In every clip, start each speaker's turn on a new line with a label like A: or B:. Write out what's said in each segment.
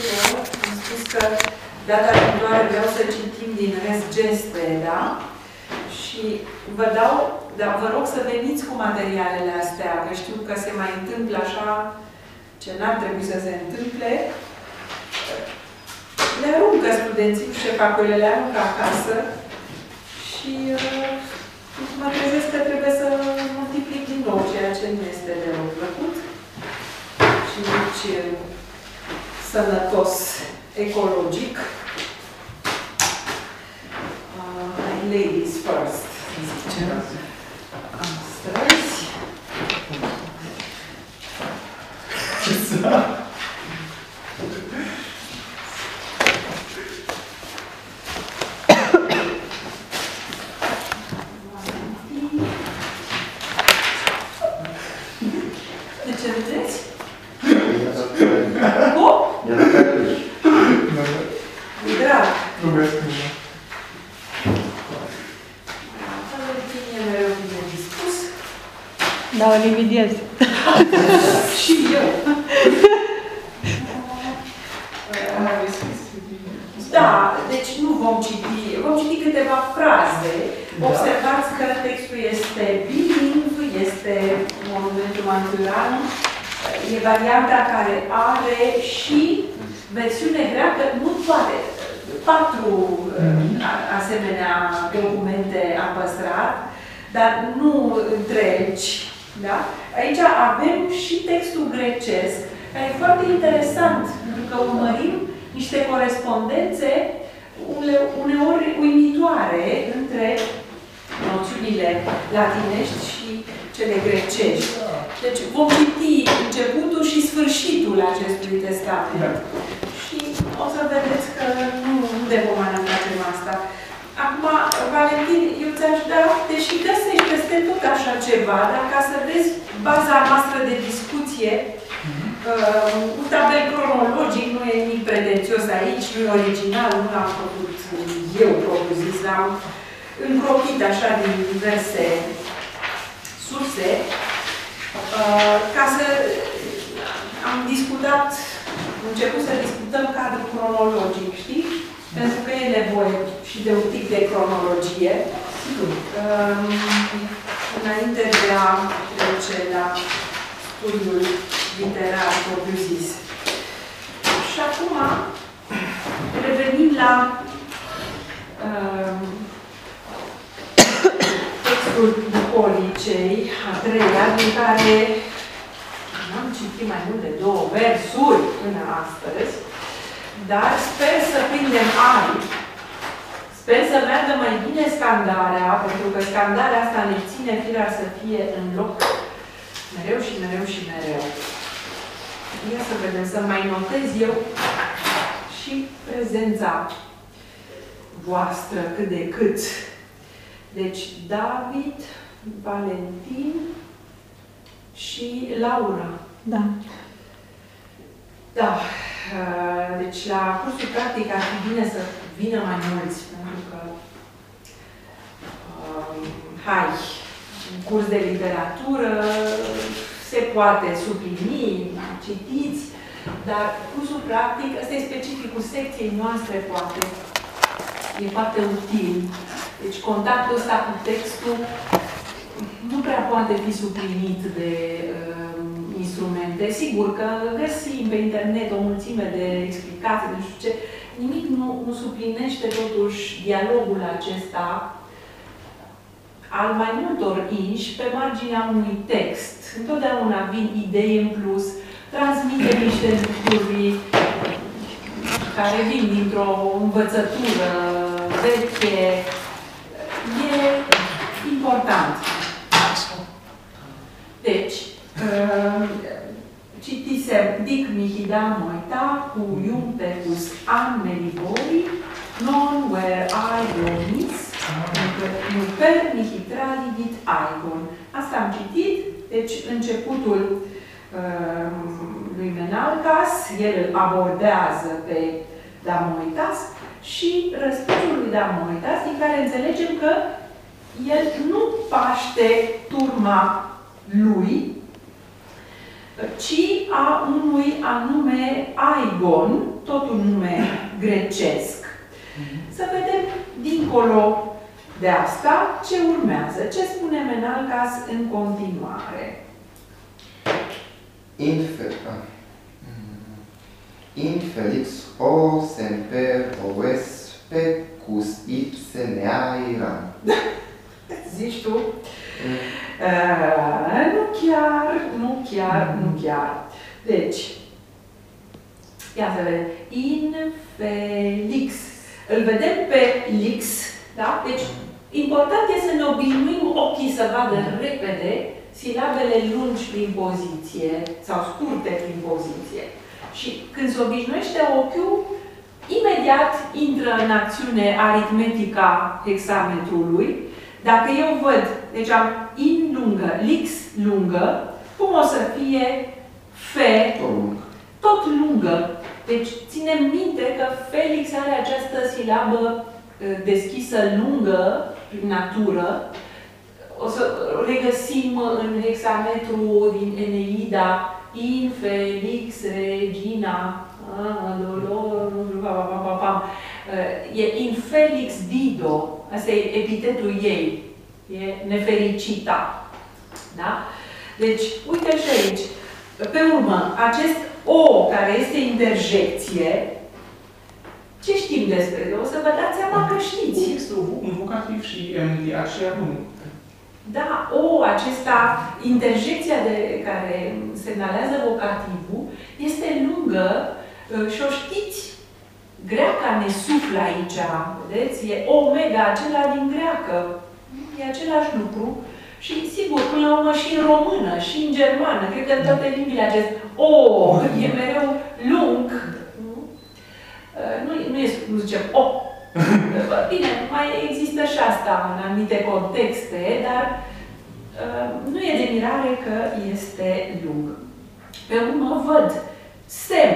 A: eu am spus că data viitoare vreau să citim din rest geste, da? Și vă dau, dar vă rog să veniți cu materialele astea, că știu că se mai întâmplă așa ce n-ar trebui să se întâmple. Le aruncă studenții, nu știu ce fac le aruncă acasă și uh, mă trezesc că trebuie să multiplic din nou, ceea ce nu este de plăcut și nici uh, sănătos ecologic. Uh, ladies first, zicem. Astăzi. De ce vedeți? Cum? Drag. Valentin e mereu bine dispus.
B: Da, o invidiez.
A: Și eu. Da, deci nu vom citi, vom citi câteva fraze. Observați că textul este bilingv, este monumentul manturan, e varianta care are și versiune greacă, nu toate, patru uh, a- asemenea documente am păstrat, dar nu întregi. Da? Aici avem și textul grecesc, care e foarte interesant, pentru că urmărim niște corespondențe ule- uneori uimitoare între noțiunile latinești și cele grecești. Deci vom citi începutul și sfârșitul acestui testament. Și o să vedeți că nu, nu de pomană facem asta. Acum, Valentin, eu ți-aș da, deși găsești peste tot așa ceva, dar ca să vezi baza noastră de discuție, uh, un tabel cronologic nu e nimic pretențios aici, nu e original, nu l-am făcut eu propriu-zis, l-am încropit așa din diverse surse, uh, ca să am discutat, am început să discutăm cadrul cronologic, știi? Pentru că e nevoie și de un tip de cronologie. Um, înainte de a trece la studiul literar propriu-zis. Și acum revenim la um, textul Nicolicei, a treia, din care am citit mai mult de două versuri până astăzi, dar sper să prindem aripi, sper să meargă mai bine scandarea, pentru că scandarea asta ne ține firea să fie în loc mereu și mereu și mereu. Ia să vedem, să mai notez eu și prezența voastră cât de cât. Deci, David, Valentin și Laura.
B: Da.
A: Da. uh, Deci, la cursul practic ar fi bine să vină mai mulți, pentru că, um, hai, în curs de literatură se poate suplini, citiți, dar cursul practic, ăsta e specificul secției noastre, poate, e foarte util. Deci contactul ăsta cu textul nu prea poate fi suplinit de uh, instrumente. Sigur că găsim pe internet o mulțime de explicații, nu știu ce, nimic nu, nu suplinește totuși dialogul acesta al mai multor inși pe marginea unui text. Întotdeauna vin idei în plus, transmite niște lucruri care vin dintr-o învățătură veche. E important. Deci, uh, citisem Dic Mihida Moita cu Iumpecus an melibori, non where I domis, nu per mihitralidit aigon. Asta am citit, deci începutul uh, lui Menalcas, el îl abordează pe Damoitas și răspunsul lui Damoitas, din care înțelegem că el nu paște turma lui, ci a unui anume aigon, tot un nume grecesc. Să vedem dincolo de asta ce urmează. Ce spune Menalcas în continuare?
C: Infe ah. Infelix o semper oes pecus ipse neairam.
A: Zici tu? Uh, nu chiar, nu chiar, nu chiar. Deci, ia să vedem. Infelix. Îl vedem pe lix, da? Deci, important este să ne obișnuim ochii să vadă repede silabele lungi prin poziție sau scurte prin poziție. Și când se obișnuiește ochiul, imediat intră în acțiune aritmetica hexametrului. Dacă eu văd, deci am in lungă, lix lungă, cum o să fie fe
C: Tot lung.
A: tot lungă. Deci ținem minte că Felix are această silabă uh, deschisă lungă prin natură. O să regăsim în hexametru din Eneida In Felix Regina ah, Dolor, nu știu, pa, pa, pa, pa. Uh, E In Felix Dido. Asta e epitetul ei. E nefericita. Da? Deci, uite și aici. Pe urmă, acest O, care este interjecție, ce știm despre el? O să vă dați seama că știți.
D: Este un vocativ și em, de aceea nu.
A: Da, O, acesta, interjecția de care semnalează vocativul, este lungă uh, și o știți. Greaca ne suflă aici, vedeți? E omega, acela din greacă. E același lucru. Și sigur, până la urmă și în română, și în germană, cred că în toate limbile acest O e mereu lung. Nu, Uh, nu, nu, e, nu zicem O. Bine, mai există și asta în anumite contexte, dar uh, nu e de mirare că este lung. Pe urmă văd sem.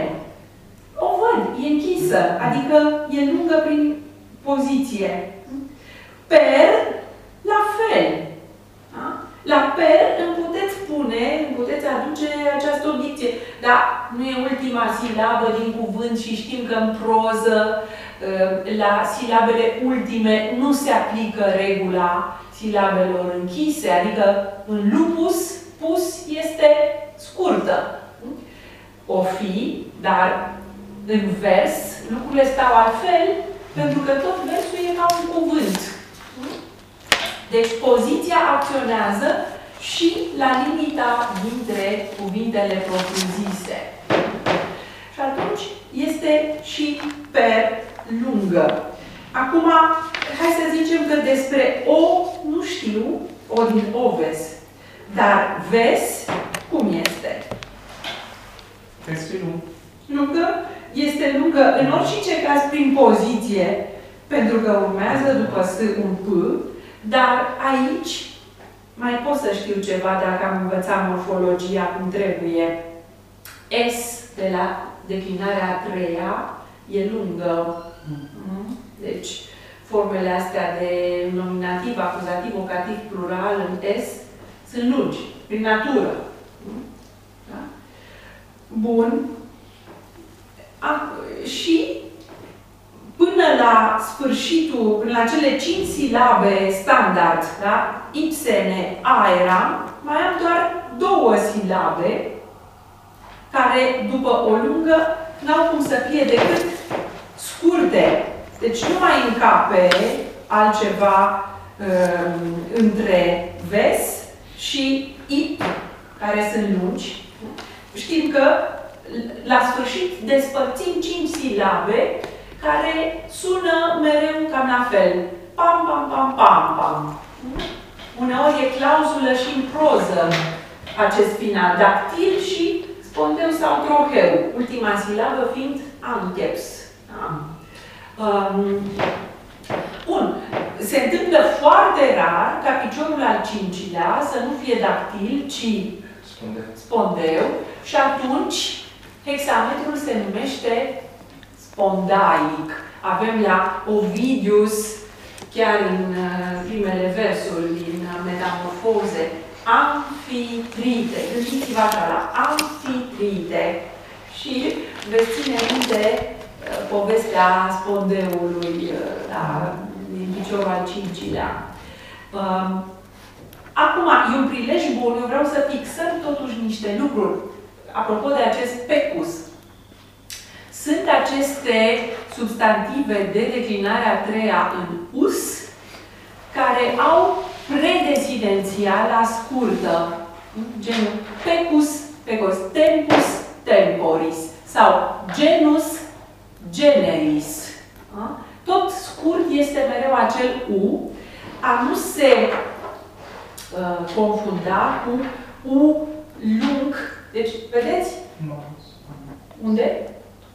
A: O văd, e închisă, adică e lungă prin poziție. Per, la fel. Da? La per îmi puteți spune, îmi puteți aduce această obiecție. Dar nu e ultima silabă din cuvânt și știm că în proză uh, la silabele ultime nu se aplică regula silabelor închise, adică în lupus, pus este scurtă. O fi, dar în vers lucrurile stau altfel, pentru că tot versul e ca un cuvânt. Deci poziția acționează și la limita dintre cuvintele propriu-zise. Și atunci este și per lungă. Acum, hai să zicem că despre o nu știu, o din oves. Dar ves, cum este?
D: Este lung.
A: Lungă? Este lungă în orice caz prin poziție, pentru că urmează după S un P, dar aici mai pot să știu ceva dacă am învățat morfologia cum trebuie. S de la declinarea a treia e lungă. Mm? Deci, formele astea de nominativ, acuzativ, vocativ, plural în S sunt lungi, prin natură. Mm? Da? Bun. A, și până la sfârșitul, până la cele cinci silabe standard, da? ipsene, aera, mai am doar două silabe care, după o lungă, n-au cum să fie decât scurte. Deci nu mai încape altceva um, între ves și ip, care sunt lungi. Știm că la sfârșit despărțim cinci silabe care sună mereu cam la fel. Pam, pam, pam, pam, pam. Uneori e clauzulă și în proză acest final, dactil și spondeu sau troheu, ultima silabă fiind anteps. Da? Um, bun. Se întâmplă foarte rar ca piciorul al cincilea să nu fie dactil, ci
C: Spune.
A: spondeu și atunci hexametrul se numește spondaic. Avem la Ovidius, chiar în uh, primele versuri din uh, Metamorfoze, Amfitrite. Gândiți-vă așa la amfitrite. Și veți ține minte uh, povestea spondeului uh, da, din piciorul al cincilea. Uh, Acum, e un prilej bun, eu vreau să fixăm totuși niște lucruri. Apropo de acest pecus, sunt aceste substantive de declinare a treia în us, care au predesidențiala scurtă, genul pecus, pecus, tempus, temporis, sau genus, generis. Da? Tot scurt este mereu acel U, a nu se uh, confunda cu U lung. Deci, vedeți?
D: Manus.
A: Unde?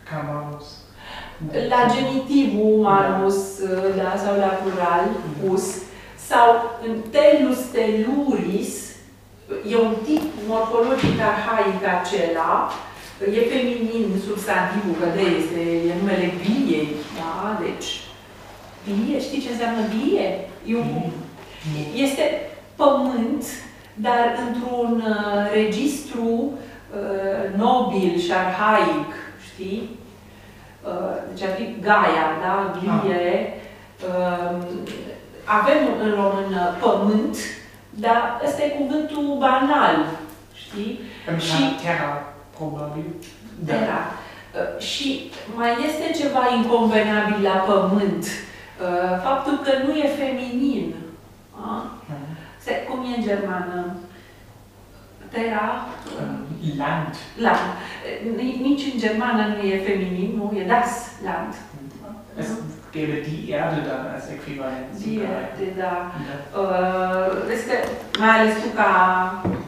D: Ca manus.
A: La genitivul manus, uh, da, sau la plural, us, sau în telus teluris, e un tip morfologic arhaic acela, e feminin substantivul, că de este, e numele gliei, da? Deci, glie, știți ce înseamnă glie? E un, este pământ, dar într-un uh, registru uh, nobil și arhaic, știi? Uh, deci ar fi Gaia, da? Glie. Uh, avem în română pământ, dar ăsta e cuvântul banal, știi?
D: Și
A: Și-
D: terra, probabil. Da.
A: Terra. Uh, Și mai este ceva inconvenabil la pământ. Uh, Faptul că nu e feminin. A?
D: Mhm.
A: Se- Cum e în germană? Terra?
D: Ähm, Land.
A: Land. Ni- Nici în germană nu e feminin, nu? E das Land.
D: Es gäbe die Erde dann als Äquivalent. zu
A: Die,
D: Erde.
A: da.
D: Ja.
A: Uh, vezi că, mai ales tu ca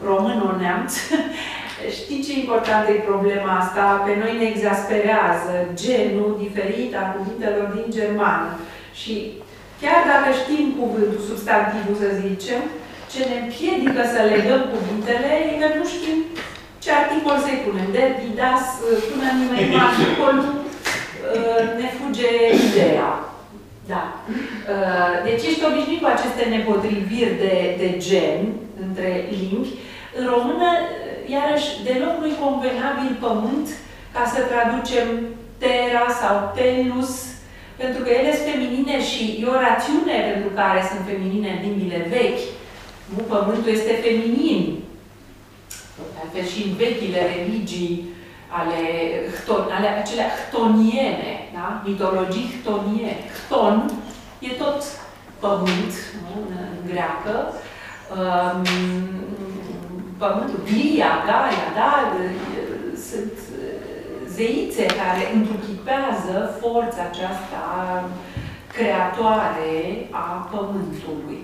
A: român neamț, știi ce importantă e problema asta? Pe noi ne exasperează genul diferit a cuvintelor din germană. Și chiar dacă știm cuvântul, substantivul să zicem, ce ne împiedică să legăm cuvintele e că nu știm ce articol să-i punem. De didas, până nimeni nu articolul, uh, ne fuge ideea. Da. Uh, Deci ești obișnuit cu aceste nepotriviri de, de gen între limbi. În română, uh, iarăși, deloc nu-i convenabil pământ ca să traducem terra sau telus, pentru că ele sunt feminine și e o rațiune pentru care sunt feminine în limbile vechi. Nu, pământul este feminin. Altfel și în vechile religii ale, hton, ale acelea htoniene, da? mitologii htoniene. Hton e tot pământ, nu? În, în greacă. Um, pământul, Glia, Gaia, da? Sunt zeițe care întruchipează forța aceasta creatoare a pământului.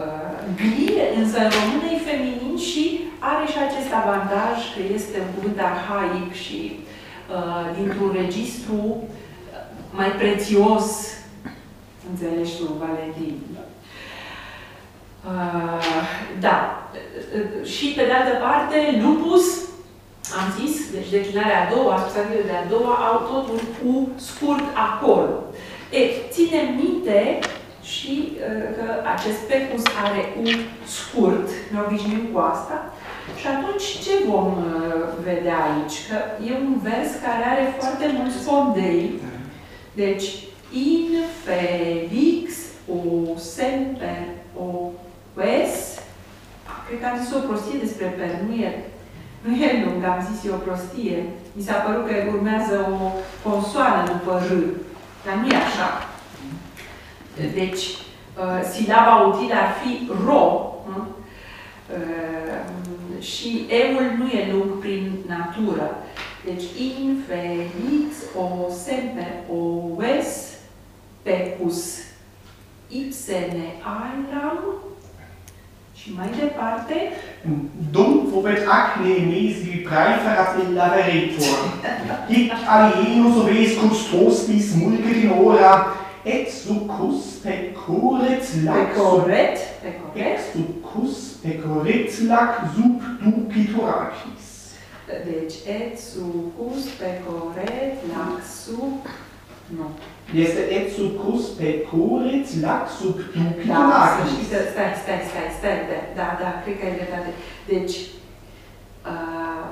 A: Uh, Glie, însă în română e feminin și are și acest avantaj că este un cuvânt arhaic și uh, dintr-un registru mai prețios, înțelegi tu, Valentin. Uh, da. Uh, Și pe de altă parte, lupus, am zis, deci declinarea a doua, substantivele de a doua, au tot un U scurt acolo. E, ține minte și uh, că acest pecus are U scurt, ne obișnuim cu asta. Și atunci ce vom uh, vedea aici? Că e un vers care are foarte mulți spondei. Deci, in felix o semper o ves. Cred că am zis o prostie despre per, nu e, nu e lung, am zis e o prostie. Mi s-a părut că urmează o consoană după R, dar nu e așa. Deci, uh, silaba utilă ar fi ro, nu? Uh, și eul nu e lung prin natură. Deci, in felix o semper o ves pecus ipsene aeram și mai departe,
D: Dum vobet acne mesi praeferat in laveretur. Hic alienus oves custostis mulgerin ora, et succus pecoret lac sub
A: pecoret, pecoret,
D: Et succus pecoret lac sub dupitoracis.
A: deci et sucus pecoret laxu, nu,
D: Este et sub cus pecurit, lac sub ducitur
A: Da, să
D: agnis.
A: știi că, stai, stai, stai, stai, da, da, da, cred că ai dreptate. Deci, uh,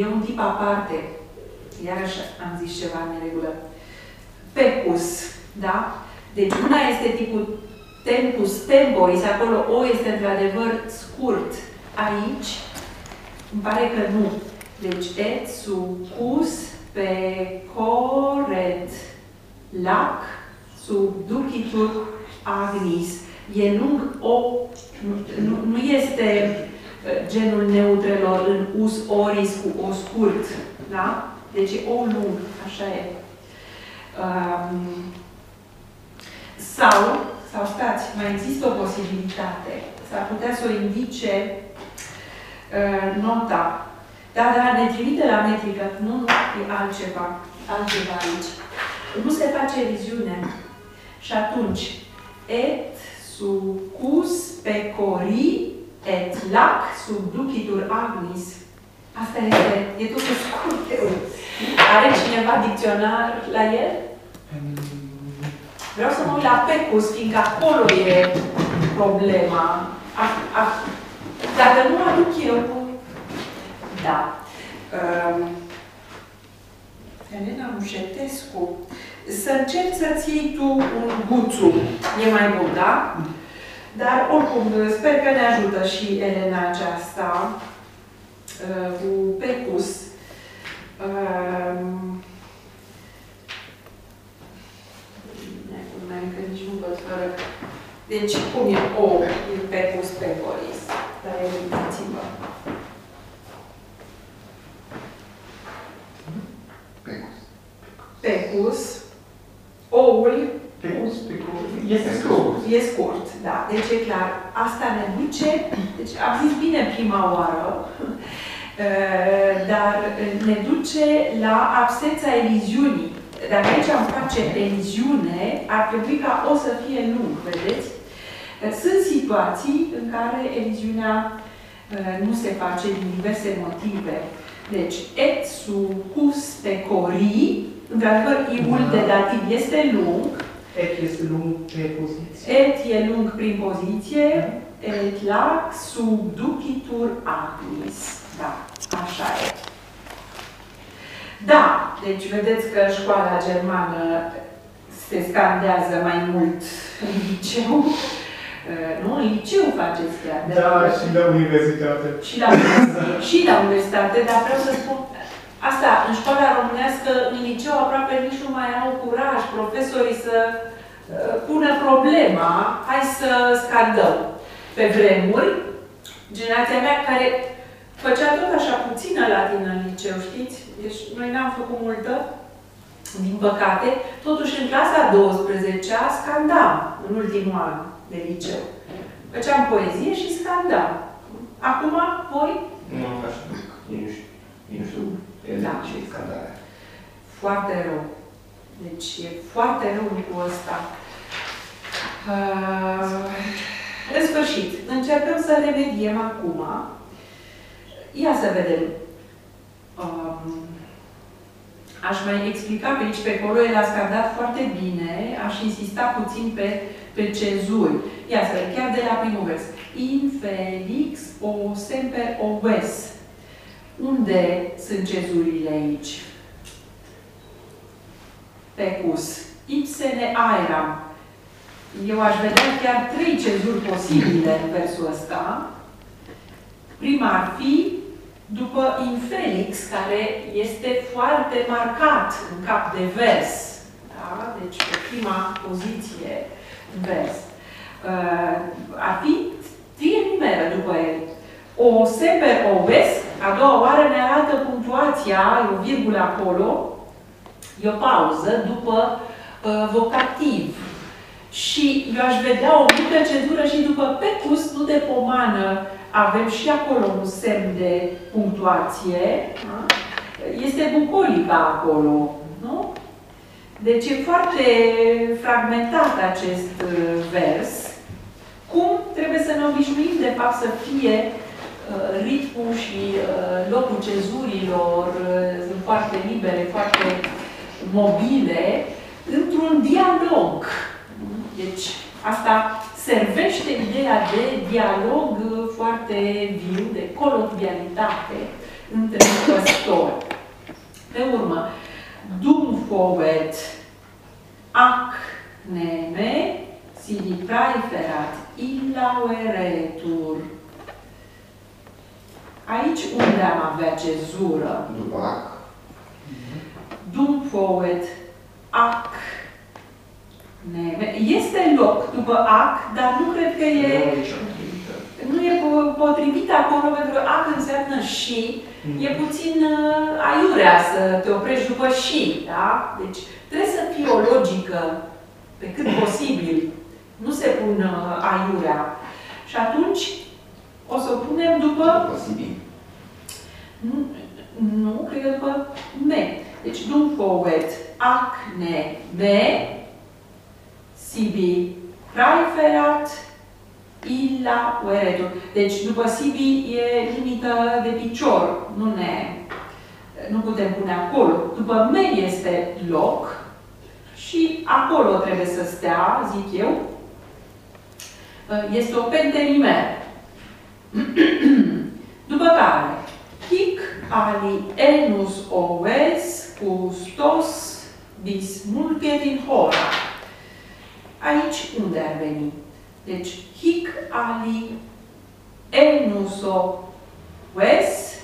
A: e un tip aparte, iarăși am zis ceva în regulă. Pecus, da? Deci una este tipul tempus temporis, acolo O este într-adevăr scurt. Aici, îmi pare că nu. Deci, et sucus pe coret lac subducitur agnis. E lung o, nu, nu este uh, genul neutrelor în us oris cu o scurt, da? Deci e o lung, așa e. Um, sau, sau stați, mai există o posibilitate. S-ar putea să o indice uh, nota. Da, da, ne trimite la metrică. Nu, nu, e altceva. Altceva aici. Nu se face eliziune. Și atunci, et sucus pecori et lac subducitur agnis. Asta este, e totul scurt. Are cineva dicționar la el? Vreau să mă uit la Pecus, fiindcă acolo e problema. A, a, dacă nu aduc eu cu... Da. Um, Elena Mușetescu. Să încerci să-ți iei tu un guțu. E mai bun, da? Dar, oricum, sper că ne ajută și Elena aceasta uh, cu Pecus. Um, Mai încă nici nu văd fără... Deci, cum e O în Pecus Pecoris? Dar uitați-vă.
C: Pecus.
A: Pecus, oul
D: Pecus pecurit. Este
C: Pecus.
D: scurt.
A: e scurt, da, deci e clar. Asta ne duce, deci am zis bine prima oară, eh, dar ne duce la absența eliziunii. Dacă aici am face eliziune, ar trebui ca o să fie lung, vedeți? Sunt situații în care eliziunea eh, nu se face din diverse motive. Deci, et sucus pecori, într-adevăr, iul de dativ este lung,
D: Et este lung pe poziție.
A: Et e lung prin poziție, et lac subducitur agnis. Da, așa e. Da, deci vedeți că școala germană se scandează mai mult în liceu. Uh, Nu, în liceu faceți chiar. de
D: Da,
A: la-
D: și la universitate.
A: și la, și la universitate, dar vreau să spun, asta, în școala românească, în liceu aproape nici nu mai au curaj profesorii să uh, pună problema, hai să scandăm. Pe vremuri, generația mea care făcea tot așa puțină latină în liceu, știți? Deci noi n-am făcut multă, din păcate, totuși în clasa 12-a scandam în ultimul an de liceu. Făceam poezie și scandam. Acum, voi,
C: Nu am faci nimic. Eu nu știu. Eu nu știu
A: Da.
C: ce e scandarea.
A: foarte rău. Deci e foarte rău lucrul ăsta. Uh, în sfârșit, încercăm să remediem acum. Ia să vedem. Um, aș mai explica pe aici, pe acolo, el a scandat foarte bine, aș insista puțin pe, pe cezuri. Ia să vedem, chiar de la primul vers. Infelix o semper oves. Unde sunt cezurile aici? Pecus. Ipsene aeram. Eu aș vedea chiar trei cezuri posibile în versul ăsta. Prima ar fi după infelix, care este foarte marcat în cap de vers. Da? Deci pe prima poziție în vers. Uh, ar fi trie numeră după el. O semper oves, a doua oară ne arată punctuația, e o virgulă acolo, e o pauză după uh, vocativ. Și eu aș vedea o mică cezură și după pecus, nu de pomană, avem și acolo un semn de punctuație. Da? Este bucolica acolo, nu? Deci e foarte fragmentat acest uh, vers. Cum trebuie să ne obișnuim, de fapt, să fie uh, ritmul și uh, locul cezurilor uh, sunt foarte libere, foarte mobile, într-un dialog. Deci, asta servește ideea de dialog uh, foarte viu, de colokvialitate între păstori. Pe urmă, Dumfovet, ac neme, sivi praeferat, illa veretur. Aici unde am avea cezură?
C: După ac.
A: Dumfovet, ac neme. Este loc după ac, dar nu cred că e,
D: Nu, nici potrivită.
A: nu e po- potrivit acolo, pentru că ac înseamnă și, E puțin uh, aiurea să te oprești după și, da? Deci trebuie să fie o logică pe cât posibil. Nu se pun uh, aiurea. Și atunci o să o punem după,
C: După Sibi.
A: nu, nu cred că după me. Deci dum forward, acne, me, sibi, praiferat, illa ueretur. Deci după sibi e limită de picior, nu ne nu putem pune acolo. După me este loc și acolo trebuie să stea, zic eu. Este o pentelimer. După care, hic ali enus oves custos dis mulget in hora. Aici unde ar veni? Deci, hic ali enus oves,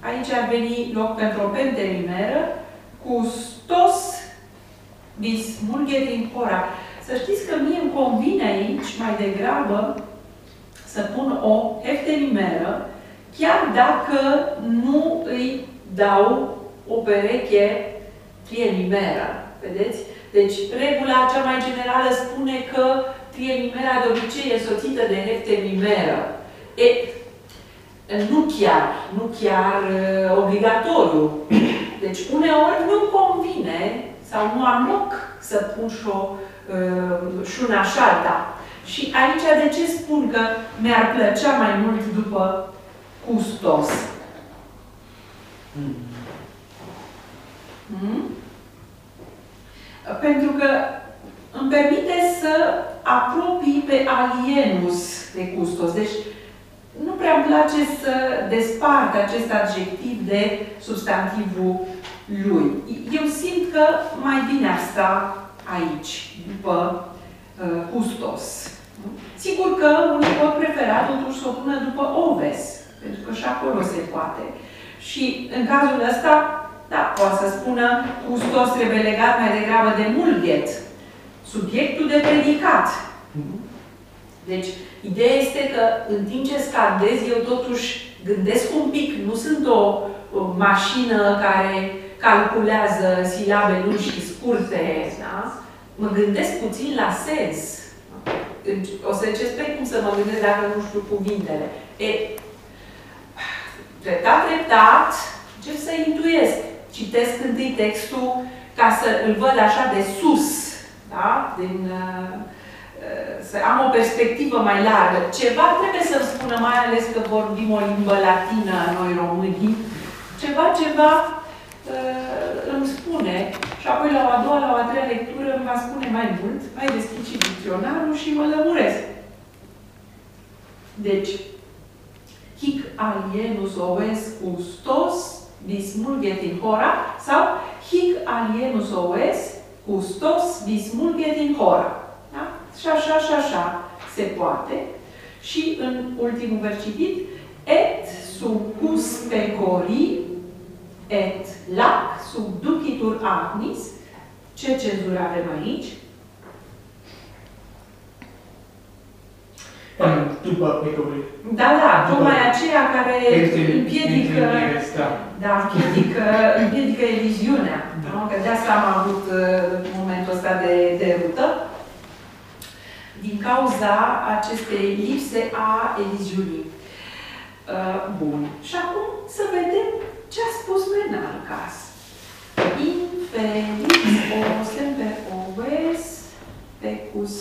A: aici ar veni loc pentru o pentelimeră, custos dis mulget in hora. Să știți că mie îmi convine aici mai degrabă să pun o heftelimeră, chiar dacă nu îi dau o pereche trielimeră. Vedeți? Deci, regula cea mai generală spune că trielimera de obicei e soțită de heftelimeră. E, nu chiar, nu chiar uh, obligatoriu. Deci, uneori nu convine sau nu am loc să pun și, o, uh, și una și alta. Și aici de ce spun că mi-ar plăcea mai mult după custos? Hmm? Pentru că îmi permite să apropii pe alienus de custos. Deci nu prea îmi place să despart acest adjectiv de substantivul lui. Eu simt că mai bine ar sta aici, după uh, custos. Sigur că unii pot prefera totuși să o pună după oves, pentru că și acolo se poate. Și în cazul ăsta, da, poate să spună custos trebuie legat mai degrabă de mulget, subiectul de predicat. Deci, ideea este că în timp ce scandez, eu totuși gândesc un pic, nu sunt o, o mașină care calculează silabe lungi și scurte, da? Mă gândesc puțin la sens. Deci, o să încerc cum să mă gândesc dacă nu știu cuvintele. E, treptat, treptat, încep să intuiesc. Citesc întâi textul ca să îl văd așa de sus, da? Din, uh, să am o perspectivă mai largă. Ceva trebuie să-mi spună, mai ales că vorbim o limbă latină noi românii, ceva, ceva uh, îmi spune și apoi la o a doua, la o a treia lectură îmi va spune mai mult, mai deschid și dicționarul și mă lămuresc. Deci, hic alienus oves custos dismulget in hora sau hic alienus oves custos dismulget in hora. Da? Și așa, și așa se poate. Și în ultimul vers citit, et succus pecori, et lac subducitur agnis. Ce cezură avem aici?
D: După pecorii.
A: Da, da, tocmai aceea care împiedică,
D: Da.
A: Da, împiedică, împiedică eliziunea.
D: Da.
A: Nu? Că de asta am avut uh, momentul ăsta de, de rută. Din cauza acestei lipse a eliziunii. Uh, bun. Și acum să vedem ce a spus Menalcas. Infelix o semper oves pecus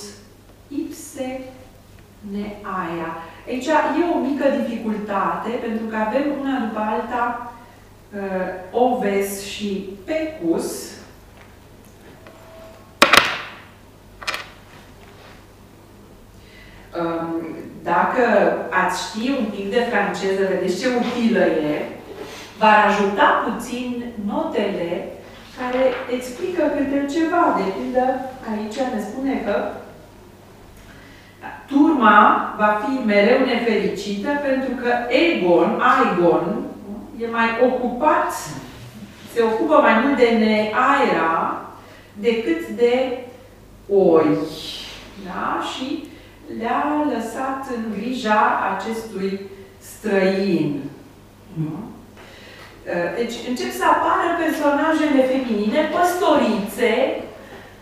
A: ipse ne aia. Aici e o mică dificultate, pentru că avem una după alta uh, Uh, oves și pecus, um, dacă ați ști un pic de franceză, vedeți ce utilă e, v-ar ajuta puțin notele care explică câte ceva. De pildă, aici ne spune că turma va fi mereu nefericită pentru că Egon, Aigon, e mai ocupat, se ocupă mai mult de neaira decât de oi. Da? Și le-a lăsat în grija acestui străin. Deci încep să apară personajele feminine, păstorițe,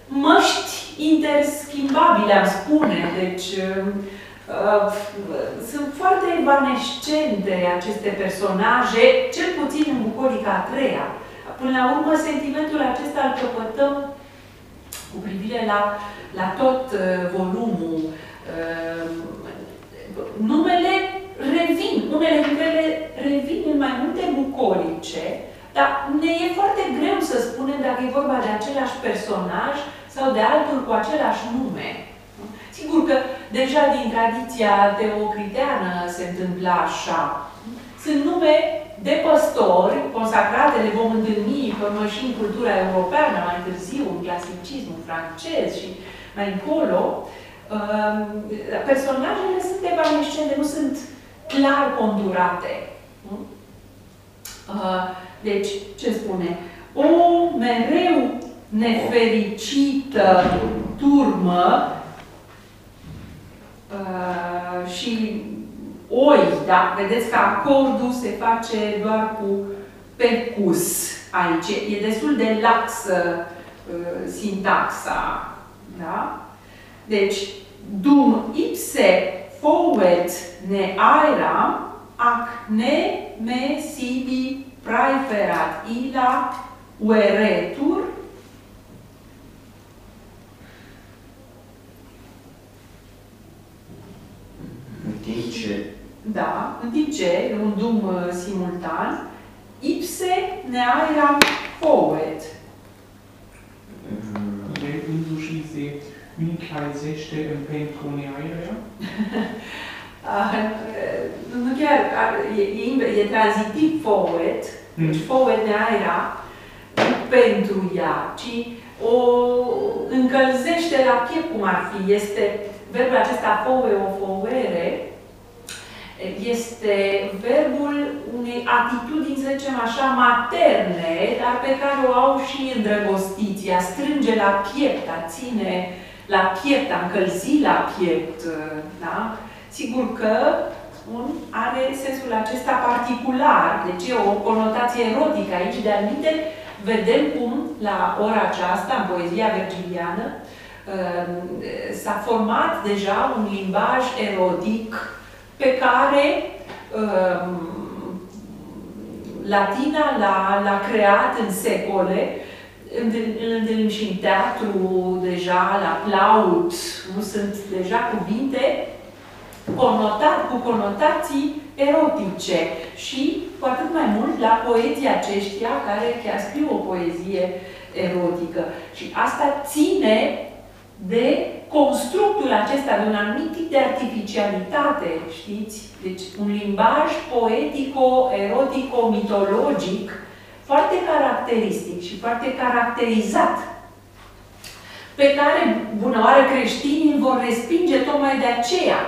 A: măști interschimbabile, am spune. Deci uh, sunt foarte evanescente aceste personaje, cel puțin în bucolica a treia. Până la urmă, sentimentul acesta îl căpătăm cu privire la, la tot uh, volumul. Uh, numele revin, unele dintre ele revin în mai multe bucolice, dar ne e foarte greu să spunem dacă e vorba de același personaj sau de altul cu același nume. Sigur că deja din tradiția teocriteană se întâmplă așa. Sunt nume de păstori consacrate, le vom întâlni pe și în cultura europeană, mai târziu, în clasicismul francez și mai încolo. Ehm, personajele sunt evanescente, nu sunt clar conturate. Deci, ce spune? O mereu nefericită turmă uh, și oi, da? Vedeți că acordul se face doar cu percus aici. E destul de laxă uh, sintaxa. Da? Deci, dum ipse fovet ne aeram, ac ne me sibi praeferat ila ueretur
C: timp ce...
A: Da, în timp ce, e un dum uh, simultan, ipse ne aeram fovet.
D: Del Insushi se unicalizește în pentroneairea?
A: nu chiar, e, e, e tranzitiv forward, mm. deci forward ne aera pentru ea, ci o încălzește la piept cum ar fi. Este verbul acesta fowe, o fowere, este verbul unei atitudini, să zicem așa, materne, dar pe care o au și îndrăgostiții, a strânge la piept, a ține la piept, a încălzi la piept, da? Sigur că spun, are sensul acesta particular, deci e o conotație erotică aici, de anumite vedem cum la ora aceasta, în poezia virgiliană, um, s-a format deja un limbaj erotic pe care um, Latina l-a creat în secole, îl întâlnim și în teatru deja, la plaut, nu sunt deja cuvinte conotat, cu conotații erotice. Și cu atât mai mult la poeții aceștia care chiar scriu o poezie erotică. Și asta ține de constructul acesta, de un anumit tip de artificialitate, știți? Deci un limbaj poetico-erotico-mitologic foarte caracteristic și foarte caracterizat pe care, bună oară, creștinii îl vor respinge tocmai de aceea.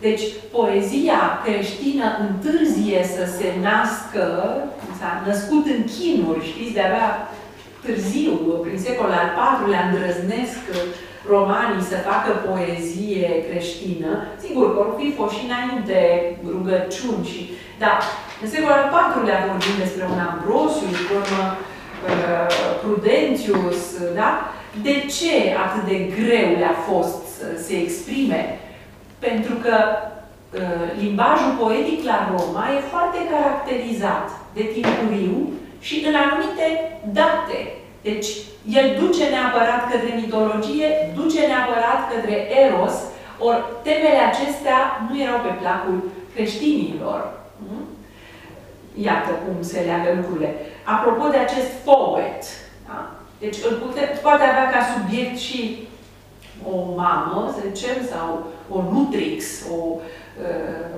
A: Deci, poezia creștină întârzie să se nască, s-a născut în chinuri, știți, de-abia târziu, prin secolul al IV-lea, îndrăznesc romanii să facă poezie creștină. Sigur că vor fi fost și înainte rugăciuni și... Da, în secolul al IV-lea vorbim despre un Ambrosiu, urmă uh, Prudentius, da? De ce atât de greu le-a fost să se exprime pentru că uh, limbajul poetic la Roma e foarte caracterizat de timpuriu și în anumite date. Deci, el duce neapărat către mitologie, duce neapărat către Eros, ori temele acestea nu erau pe placul creștinilor. Hmm? Iată cum se leagă lucrurile. Apropo de acest poet, da? deci îl pute, poate avea ca subiect și o mamă, să zicem, sau o nutrix, o uh,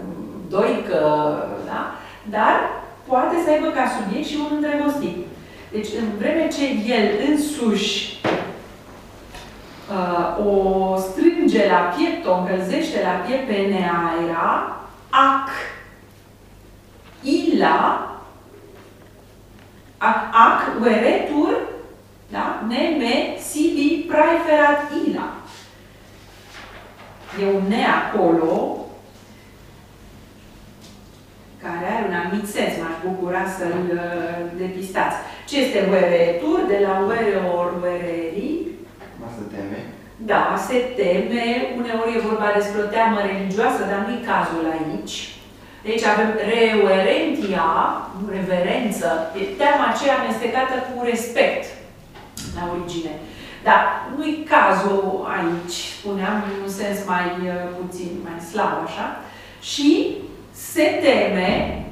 A: doică, da? Dar poate să aibă ca subiect și un îndrăgostit. Deci, în vreme ce el însuși uh, o strânge la piept, o încălzește la piept pe Neaira, ac, ila, ac, ac ueretur, da? neme, sibi, praeferat, ila. E un ne acolo, care are un anumit sens, m-aș bucura să-l uh, depistați. Ce este ueretur? De la uere ori uereri,
C: Mă se teme.
A: da, se teme, uneori e vorba despre o teamă religioasă, dar nu-i cazul aici. Deci avem reuerentia, reverență, e teama aceea amestecată cu respect la origine. Dar nu-i cazul aici, spuneam, în un sens mai uh, puțin, mai slab, așa. Și se teme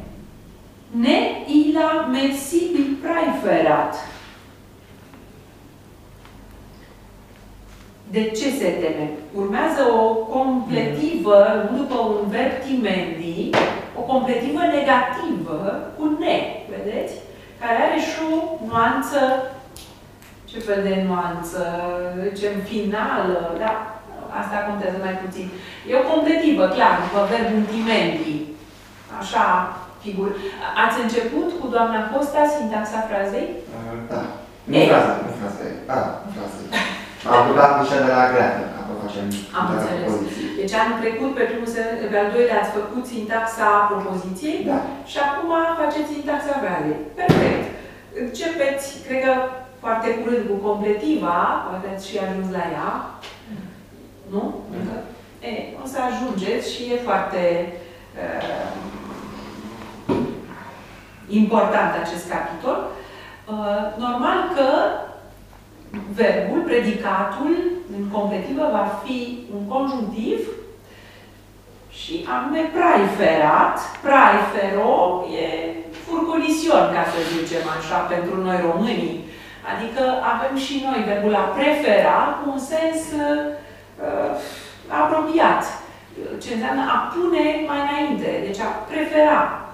A: ne ila mersibil praeferat. De ce se teme? Urmează o completivă, nu după un verb timendi, o completivă negativă cu ne, vedeți? Care are și o nuanță, ce fel de nuanță, zicem finală, da? Asta contează mai puțin. E o completivă, clar, după verbul timendi. Așa, figur. Ați început cu doamna Costa sintaxa frazei?
C: Uh, Da. Nu
A: Ei.
C: fraze, nu fraze. A, nu fraze. Am apucat cu cea de la greacă, ca să facem
A: Am
C: de la
A: înțeles.
C: poziție.
A: Deci anul trecut, pe primul sen- pe al doilea, ați făcut sintaxa propoziției
C: Da.
A: și acum faceți sintaxa frazei. Perfect. Începeți, cred că foarte curând cu completiva, poate ați și ajuns la ea. Nu? Încă? E, o să ajungeți și e foarte uh, important acest capitol. Uh, normal că verbul, predicatul, în completivă va fi un conjunctiv și anume praeferat. Praefero e furcolision, ca să zicem așa, pentru noi românii. Adică avem și noi verbul a prefera cu un sens uh, apropiat. Ce înseamnă a pune mai înainte, deci a prefera.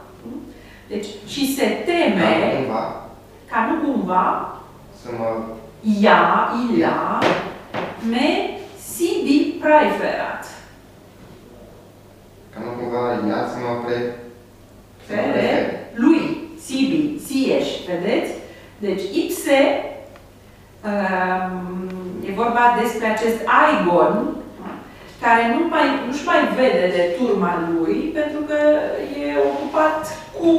A: Deci, și se teme
C: Dar cumva
A: ca nu cumva
C: să mă...
A: ea, ila, me sibi praeferat.
C: Ca nu cumva ea să mă pre... să mă
A: Fere,
C: prefere.
A: lui, sibi, sieș, vedeți? Deci, ipse, um, e vorba despre acest aigon, care nu mai, nu-și mai vede de turma lui, pentru că e ocupat cu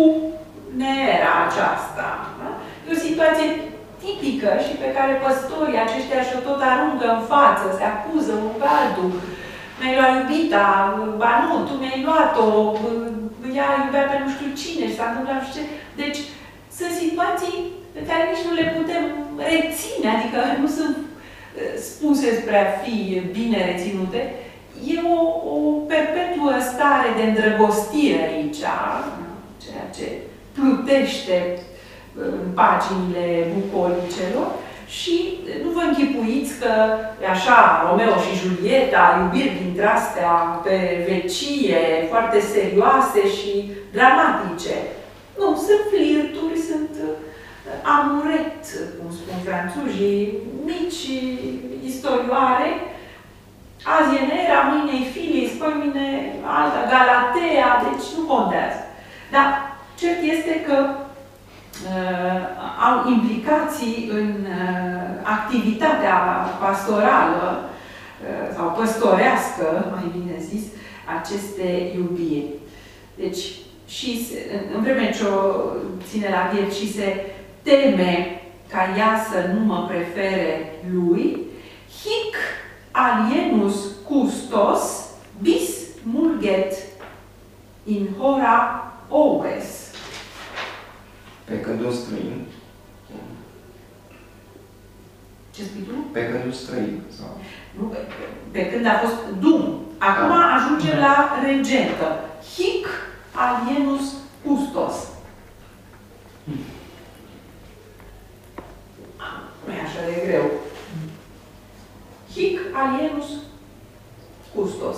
A: neera aceasta. Da? E o situație tipică și pe care păstorii aceștia și-o tot aruncă în față, se acuză unul pe altul. Mi-ai luat iubita, ba nu, tu mi-ai luat-o, ea iubea pe nu știu cine și s-a întâmplat nu știu ce. Deci, sunt situații pe care nici nu le putem reține, adică nu sunt eh, spuse spre a fi bine reținute. E o, o perpetuă stare de îndrăgostire aici, ceea ce plutește în paginile bucolicelor și nu vă închipuiți că e așa, Romeo și Julieta, iubiri din drastea pe vecie, foarte serioase și dramatice. Nu, sunt flirturi, sunt uh, amuret, cum spun franțuzii, mici istorioare. Azi e Nera, mâine e Filis, păi mine alta, Galatea, deci nu contează. Dar cert este că uh, au implicații în uh, activitatea pastorală uh, sau păstorească, mai bine zis, aceste iubiri. Deci, și se, în, în vreme ce o ține la piept și se teme ca ea să nu mă prefere lui, hic alienus custos bis mulget in hora oves.
C: Pe când un străin,
A: Ce spui tu?
C: pe când un străin, sau...
A: Nu, pe, pe când a fost dum. Acum ajungem la regentă. Hic alienus custos. Nu e așa de greu. Hic alienus custos.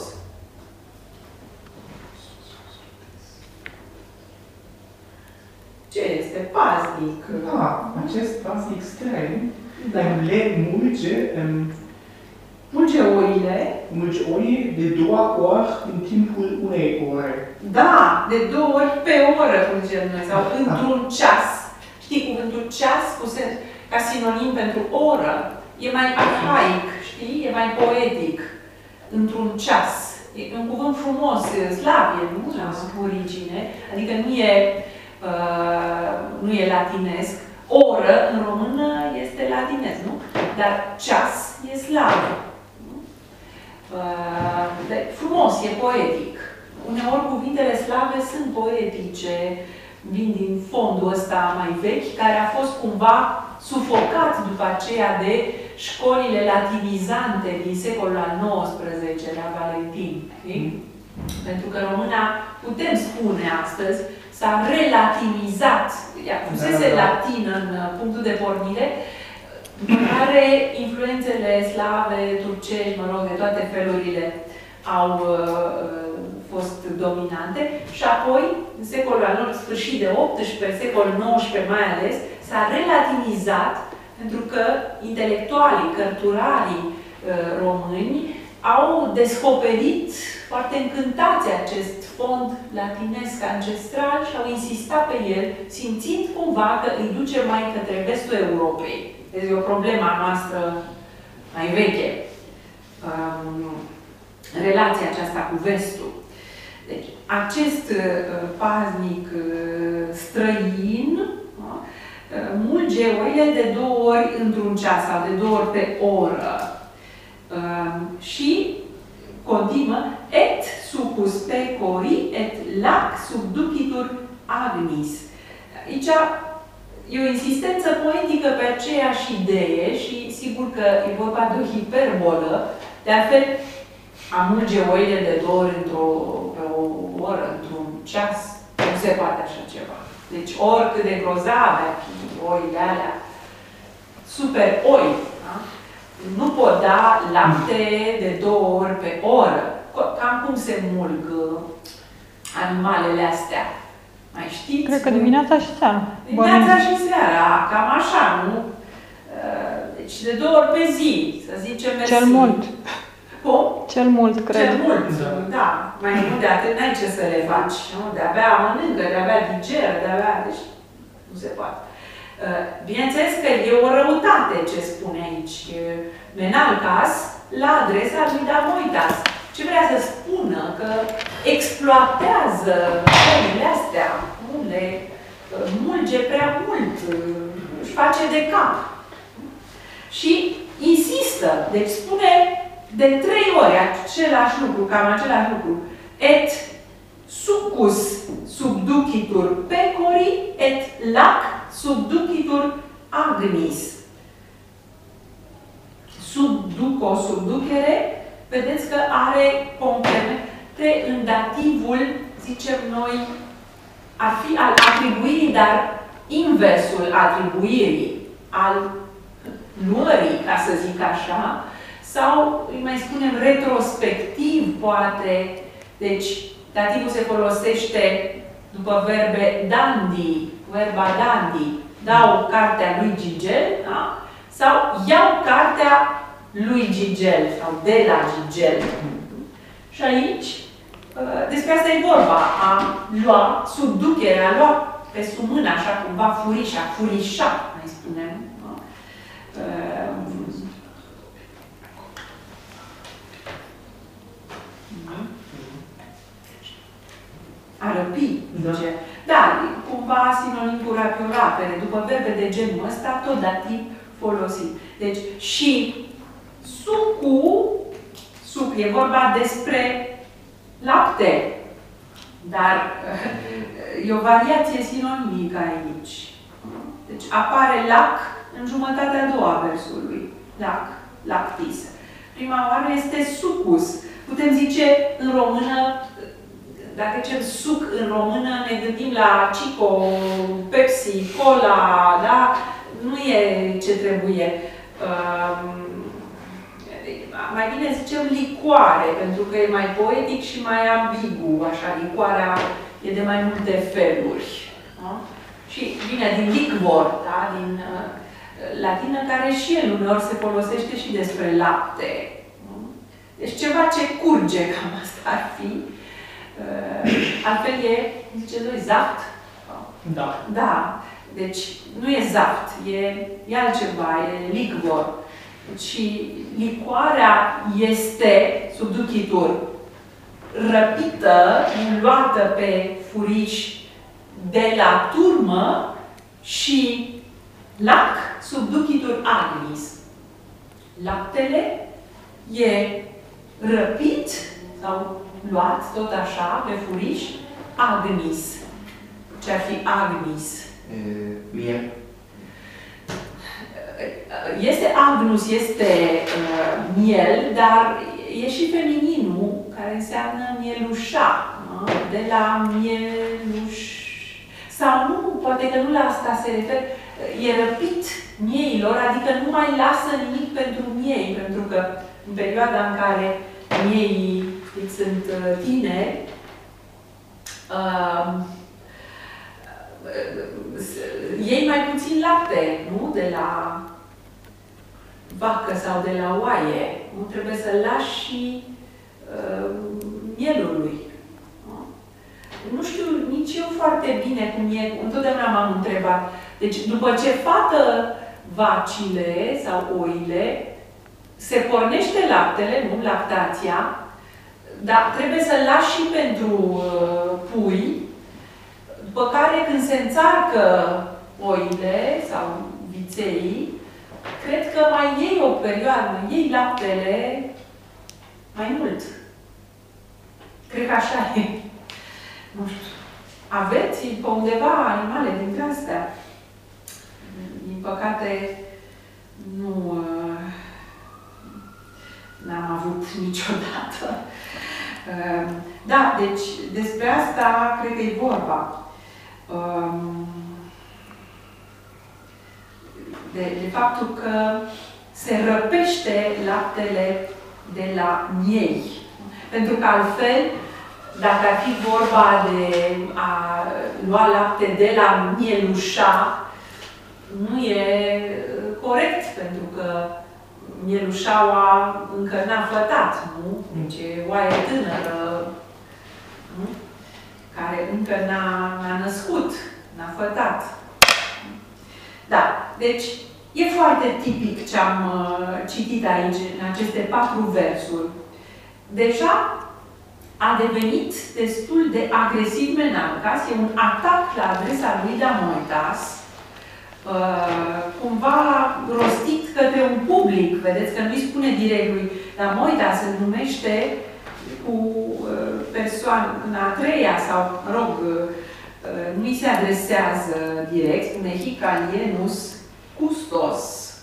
A: Ce este? Paznic.
D: Da, acest paznic străin da. îmi le mulge, îmi
A: mulge oile.
D: Mulge oile de două ori în timpul unei ore.
A: Da, de două ori pe oră mulgem noi, sau da. într-un ceas. Știi cuvântul ceas cu sens, ca sinonim pentru oră, e mai arhaic știi? E mai poetic. Într-un ceas. E un cuvânt frumos, slavie, nu? La origine. Adică nu e, uh, nu e latinesc. Oră, în română, este latinesc, nu? Dar ceas e slav. nu? Uh, de, frumos, e poetic. Uneori cuvintele slave sunt poetice, vin din fondul ăsta mai vechi, care a fost cumva sufocat după aceea de școlile latinizante din secolul al XIX-lea, Valentin. știi? Pentru că româna, putem spune astăzi, s-a relatinizat. Ea fusese
D: Da, da, da.
A: latină în uh, punctul de pornire, după care influențele slave, turcești, mă rog, de toate felurile au uh, uh, fost dominante și apoi, în secolul al nostru, sfârșit de 18, secolul 19 mai ales, s-a relativizat pentru că intelectualii, cărturarii uh, români au descoperit foarte încântați acest fond latinesc ancestral și au insistat pe el, simțind cumva că îi duce mai către vestul Europei. Deci e o problemă a noastră mai veche. Um, relația aceasta cu vestul. Deci, acest uh, paznic uh, străin da, uh, mulge oile de două ori într-un ceas sau de două ori pe oră. Uh, și continuă, et sucus pecori et lac subducitur agnis. Aici e o insistență poetică pe aceeași idee și sigur că e vorba de o hiperbolă. De altfel, a mulge oile de două ori într-o, pe o oră, într-un ceas, nu se poate așa ceva. Deci oricât de grozave ar fi oile alea, super oi, da? nu pot da lapte de două ori pe oră. Co- Cam cum se mulg uh, animalele astea. Mai știți?
B: Cred că dimineața și seara.
A: Dimineața și seara, cam așa, nu? Uh, Deci de două ori pe zi, să zicem mersi.
B: Cel mult.
A: Cum?
B: Cel mult, cred.
A: Cel mult,
D: Da.
A: da. Mai mult de atât n-ai ce să le faci, nu? De-abia mănâncă, de-abia digeră, de-abia... Deci nu se poate. Uh, Bineînțeles că e o răutate ce spune aici uh, Menalcas la adresa lui Damoitas. Ce vrea să spună? Că exploatează femeile astea, nu le uh, mulge prea mult, uh, își face de cap. Și insistă, deci spune de trei ori același lucru, cam același lucru. Et succus subducitur pecori et lac subducitur agnis. Subduco, subducere, vedeți că are complemente în dativul, zicem noi, ar fi al atribuirii, dar inversul atribuirii, al luării, ca să zic așa, sau îi mai spunem retrospectiv, poate. Deci, dativul se folosește după verbe dandi, verba dandi, dau cartea lui Gigel, da? sau iau cartea lui Gigel, sau de la Gigel. Și aici, uh, despre asta e vorba, a lua, subducere, a lua pe sub mână, așa cumva, furișa, furișa, mai spunem. Da? Uh, A răpi,
D: Da.
A: zice. Da, cumva sinonim cu rapiu rapere, după verbe de genul ăsta, tot dativ folosit. Deci, și sucul, suc, e vorba despre lapte, dar e o variație sinonimică aici. Deci apare lac în jumătatea a doua a versului. Lac, lactis. Prima oară este sucus. Putem zice în română, dacă zicem suc în română, ne gândim la Cico, Pepsi, Cola, da? Nu e ce trebuie. Um, mai bine zicem licoare, pentru că e mai poetic și mai ambigu, așa, licoarea e de mai multe feluri. Da? și vine din liquor, da? din uh, latină, care și el uneori se folosește și despre lapte. nu? Deci ceva ce curge, cam asta ar fi. Uh, altfel e, zice noi, zaft.
D: Da.
A: Da, deci nu e zaft, e, e altceva, e liquor. Și licoarea este, sub duchitur, răpită, luată pe furiș de la turmă și lac sub duchitur agnis. Laptele e răpit sau luat tot așa pe furiș agnis. Ce ar fi agnis?
C: E, miel.
A: Este agnus, este uh, miel, dar e și femininul, care înseamnă mielușa, nu? de la mieluș... Sau nu, poate că nu la asta se refer, e răpit mieilor, adică nu mai lasă nimic pentru miei, pentru că în perioada în care miei sunt uh, tineri, uh, iei mai puțin lapte, nu? De la vacă sau de la oaie. Nu trebuie să lași și uh, mielului. Nu? nu știu nici eu foarte bine cum e, întotdeauna m-am întrebat. Deci după ce fată vacile sau oile, se pornește laptele, nu? Lactația, dar trebuie să lași și pentru uh, pui, după care când se înțarcă oile sau viței, cred că mai iei o perioadă, mai iei laptele mai mult. Cred că așa e. Nu știu. Aveți pe undeva animale dintre astea? Din păcate, nu uh, n-am avut niciodată. Uh, da, deci despre asta cred că e vorba. Um, de, de faptul că se răpește laptele de la miei. Pentru că altfel, dacă ar fi vorba de a lua lapte de la mielușa, nu e corect, pentru că mielușaua încă n-a fătat, nu? Deci e oaie tânără, nu? care încă n-a, n-a născut, n-a fătat. Da, deci e foarte tipic ce am uh, citit aici, în aceste patru versuri. Deja a devenit destul de agresiv Menalcas, e un atac la adresa lui Damoitas, uh, cumva rostit către un public, vedeți că nu-i spune direct lui Damoitas, se numește cu uh, persoană, în a treia sau, mă rog, uh, nu-i se adresează direct, spune Hicalienus custos.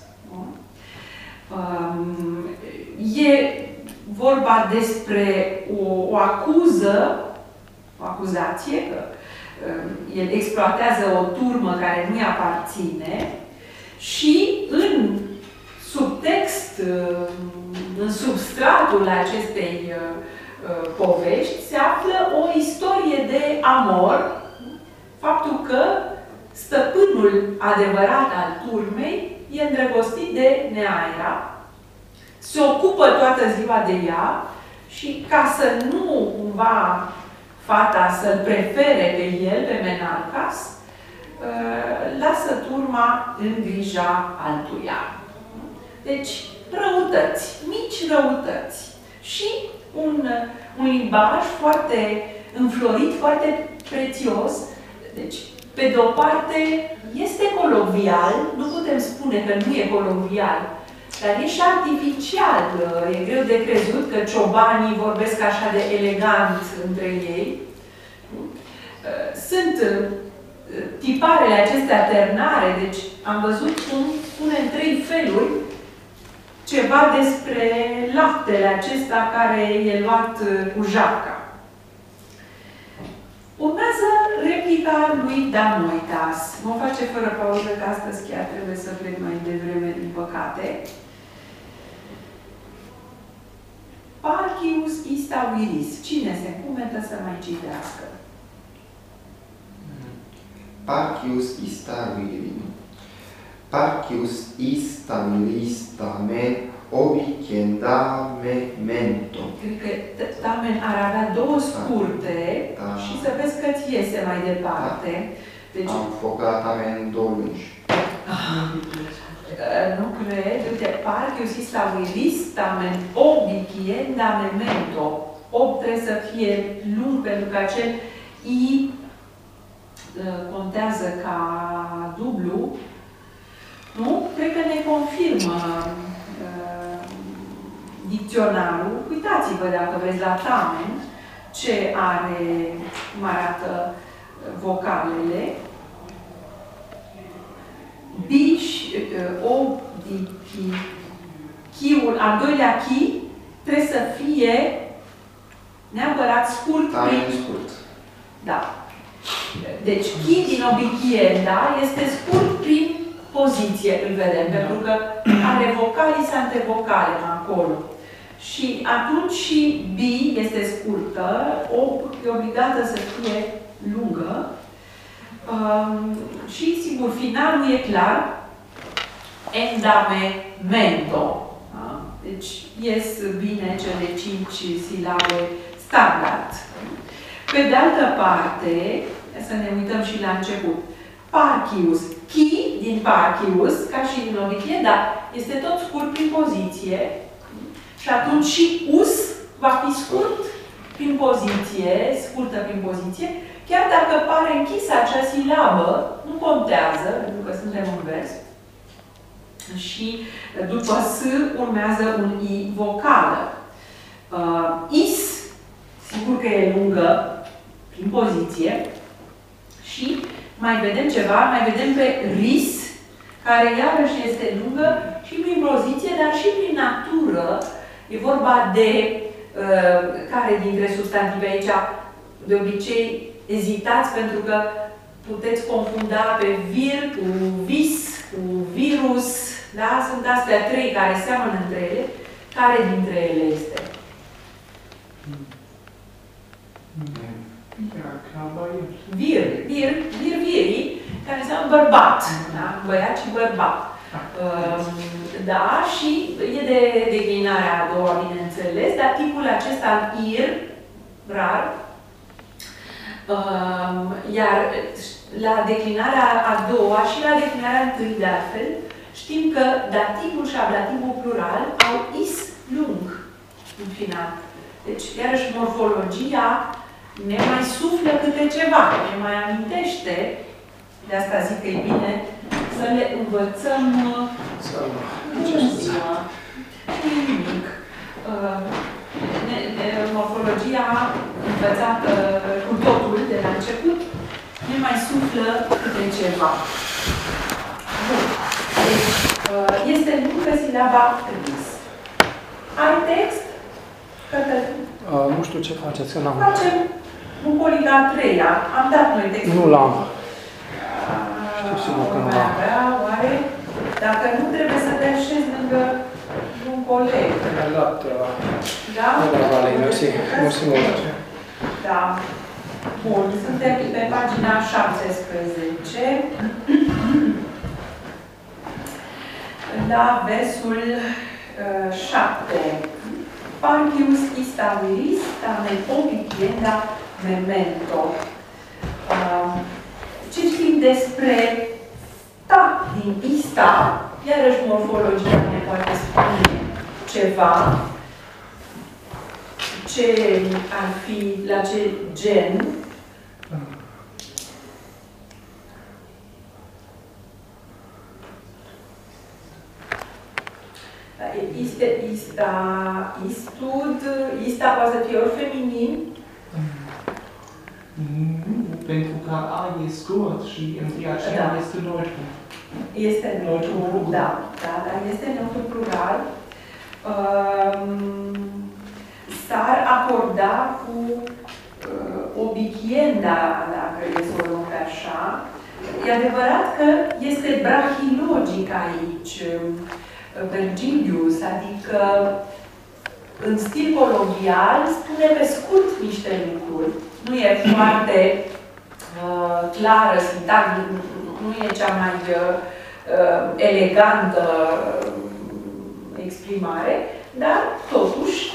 A: Um, e vorba despre o, o acuză, o acuzație, că um, el exploatează o turmă care nu-i aparține și în subtext, um, în substratul acestei uh, uh, povești, se află o istorie de amor, faptul că stăpânul adevărat al turmei e îndrăgostit de Neaira, se ocupă toată ziua de ea și ca să nu cumva fata să-l prefere pe el, pe Menalcas, uh, lasă turma în grija altuia. Deci, răutăți, mici răutăți. Și un, un limbaj foarte înflorit, foarte prețios. Deci, pe de o parte, este colovial, nu putem spune că nu e colovial, dar e și artificial. E greu de crezut că ciobanii vorbesc așa de elegant între ei. Sunt uh, tiparele acestea ternare, deci am văzut cum spune în trei feluri ceva despre laptele acesta care e luat uh, cu jaca. Urmează replica lui Damoitas. Mă face fără pauză, că astăzi chiar trebuie să plec mai devreme, din păcate. Parchius ista viris. Cine se cumetă să mai citească?
C: Parchius Parcius ista virin. Parcius ista milista me obicendame mento.
A: Cred că t- tamen ar avea două scurte
C: Da.
A: și să vezi că ți iese mai departe. Deci,
C: Am focat amen dolungi.
A: uh, nu cred, uite, Parcius ista viris tamen obiciendame mento. Ob trebuie să fie lung pentru că acel i uh, contează ca dublu. Nu? Cred că ne confirmă uh, dicționarul. Uitați-vă dacă vreți la tamen ce are, cum arată uh, vocalele. Bi și uh, o, di, chi. Chiul, al doilea chi, trebuie să fie neapărat scurt
C: Amen
A: prin
C: scurt.
A: da. Deci, chi din obichienda este scurt prin poziție, îl vedem,
D: Da.
A: pentru că are vocalii și antevocale acolo. Și atunci și B este scurtă, O e obligată să fie lungă. Um, și, sigur, finalul e clar. Endamento. Da? Deci, ies bine cele cinci silabe standard. Pe de altă parte, să ne uităm și la început, Parchius, chi din Parchius, ca și din obichie, dar este tot scurt prin poziție. Și atunci și us va fi scurt prin poziție, scurtă prin poziție, chiar dacă pare închisă acea silabă, nu contează, pentru că suntem în vers. Și după S urmează un I vocală. Uh, is, sigur că e lungă, prin poziție. Și mai vedem ceva, mai vedem pe ris, care iarăși este lungă și prin poziție, dar și prin natură. E vorba de uh, care dintre substantive aici, de obicei, ezitați pentru că puteți confunda pe vir cu vis, cu virus, da? Sunt astea trei care seamănă între ele. Care dintre ele este?
D: Era ca băiat.
A: Vir, vir, vir, virii, care înseamnă bărbat, da? Băiat și bărbat. Um, Da, și e de declinarea a doua, bineînțeles, dar tipul acesta al ir, rar, um, iar la declinarea a doua și la declinarea întâi, de altfel, știm că dativul și ablativul plural au is lung în final. Deci, iarăși, morfologia ne mai suflă câte ceva, ne mai amintește, de asta zic că e bine să le învățăm în ziua. Nu e nimic. Uh, ne- ne- Morfologia învățată cu totul de la început ne mai suflă câte ceva. Bun. Deci, uh, este lungă silaba ris. Ai text? Cătălin?
E: Uh, nu știu ce faceți, că n-am.
A: Facem bucolica a treia. Am dat noi textul.
E: Nu l-am.
A: Ah,
E: Știu sigur că nu
A: mai
E: l-am.
A: avea, oare? Dacă nu, trebuie să te așezi lângă un coleg.
E: Mi-a dat, uh,
A: Da?
E: nu la Valei, mersi. Mersi mult.
A: Da. Bun, suntem pe pagina 17. La versul uh, 7. Parcius ista viris tamen obicienda memento. Uh, ce știm despre ta din ista? Iarăși morfologia ne poate spune ceva ce ar fi, la ce gen, este ista, istud, ista poate să fie ori feminin,
D: Nu, pentru că A e scurt și întâi aceea
A: Da.
D: este neutru.
A: este
D: Neutru
A: neutru,
D: plural.
A: da, da, dar este neutru plural. Um, s-ar acorda cu uh, obichienda, dacă e să o luăm pe așa. E adevărat că este brahilogic aici, uh, Virgilius, adică în stil colovial spune pe scurt niște lucruri. Nu e foarte uh, clară sintagma, nu e cea mai uh, elegantă uh, exprimare, dar totuși uh,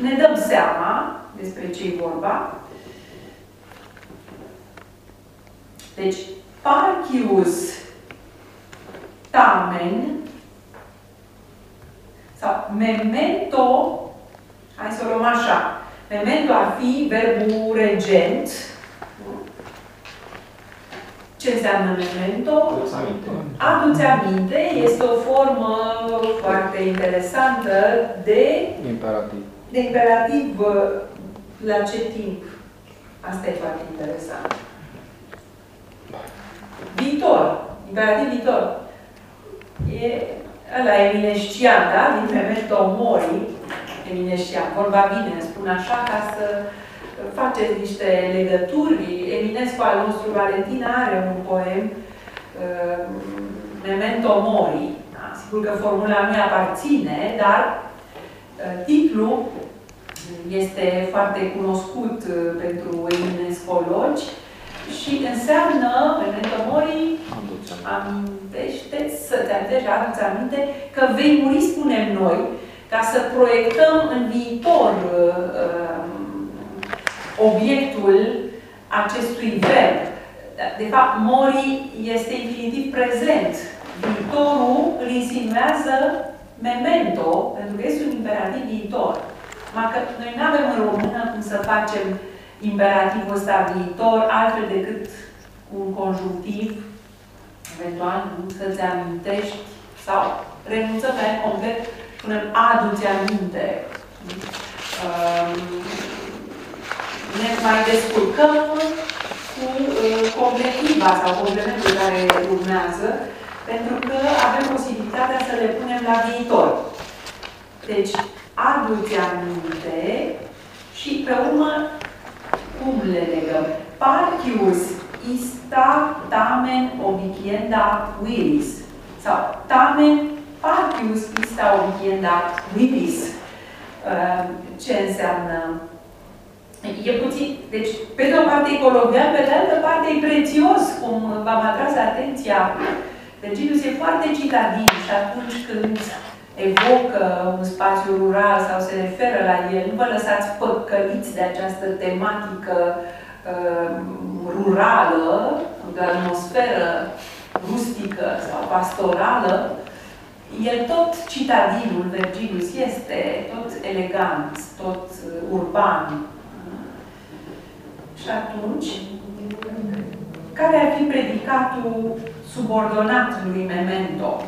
A: ne dăm seama despre ce e vorba. Deci, parcius tamen sau memento, hai să o luăm așa, memento ar fi verbul regent. Ce înseamnă memento?
C: Aduți aminte.
A: Aduți aminte, este o formă foarte interesantă de,
E: Imperativ.
A: de imperativ uh, la ce timp. Asta e foarte interesant. Viitor. Imperativ viitor. E ăla eminescian, da? Din Memento Mori. Eminescian. Vorba bine, spun așa, ca să faceți niște legături. Eminescu al nostru Valentin are un poem uh, Memento Mori. Da? Sigur că formula nu aparține, dar uh, titlul este foarte cunoscut uh, pentru eminescologi și înseamnă, Memento Mori,
E: Aduce.
A: amintește-ți, să te aduci, aduți aminte că vei muri, spunem noi, ca să proiectăm în viitor uh, um, obiectul acestui verb. De fapt, mori este infinitiv prezent. Viitorul îl insinuează memento, pentru că este un imperativ viitor. Numai că noi nu avem în română cum să facem imperativul ăsta viitor, altfel decât cu un conjunctiv, eventual, nu să-ți amintești, sau renunțăm la el complet, spunem adu-ți aminte. Um, ne mai descurcăm cu uh, completiva sau complementul care urmează, pentru că avem posibilitatea să le punem la viitor. Deci, adu-ți aminte și pe urmă cum le legăm? Parcius ista tamen obicienda viris. Sau tamen parcius ista obicienda viris. Uh, Ce înseamnă? E puțin, deci, pe de o parte e colovial, pe de altă parte e prețios, cum v-am atras atenția. Virgilius e foarte citadin și atunci când evocă un spațiu rural sau se referă la el, nu vă lăsați păcăliți de această tematică uh, rurală, de atmosferă rustică sau pastorală, el tot citadinul, Vergilius, este tot elegant, tot uh, urban. Și atunci, care ar fi predicatul subordonat lui Memento?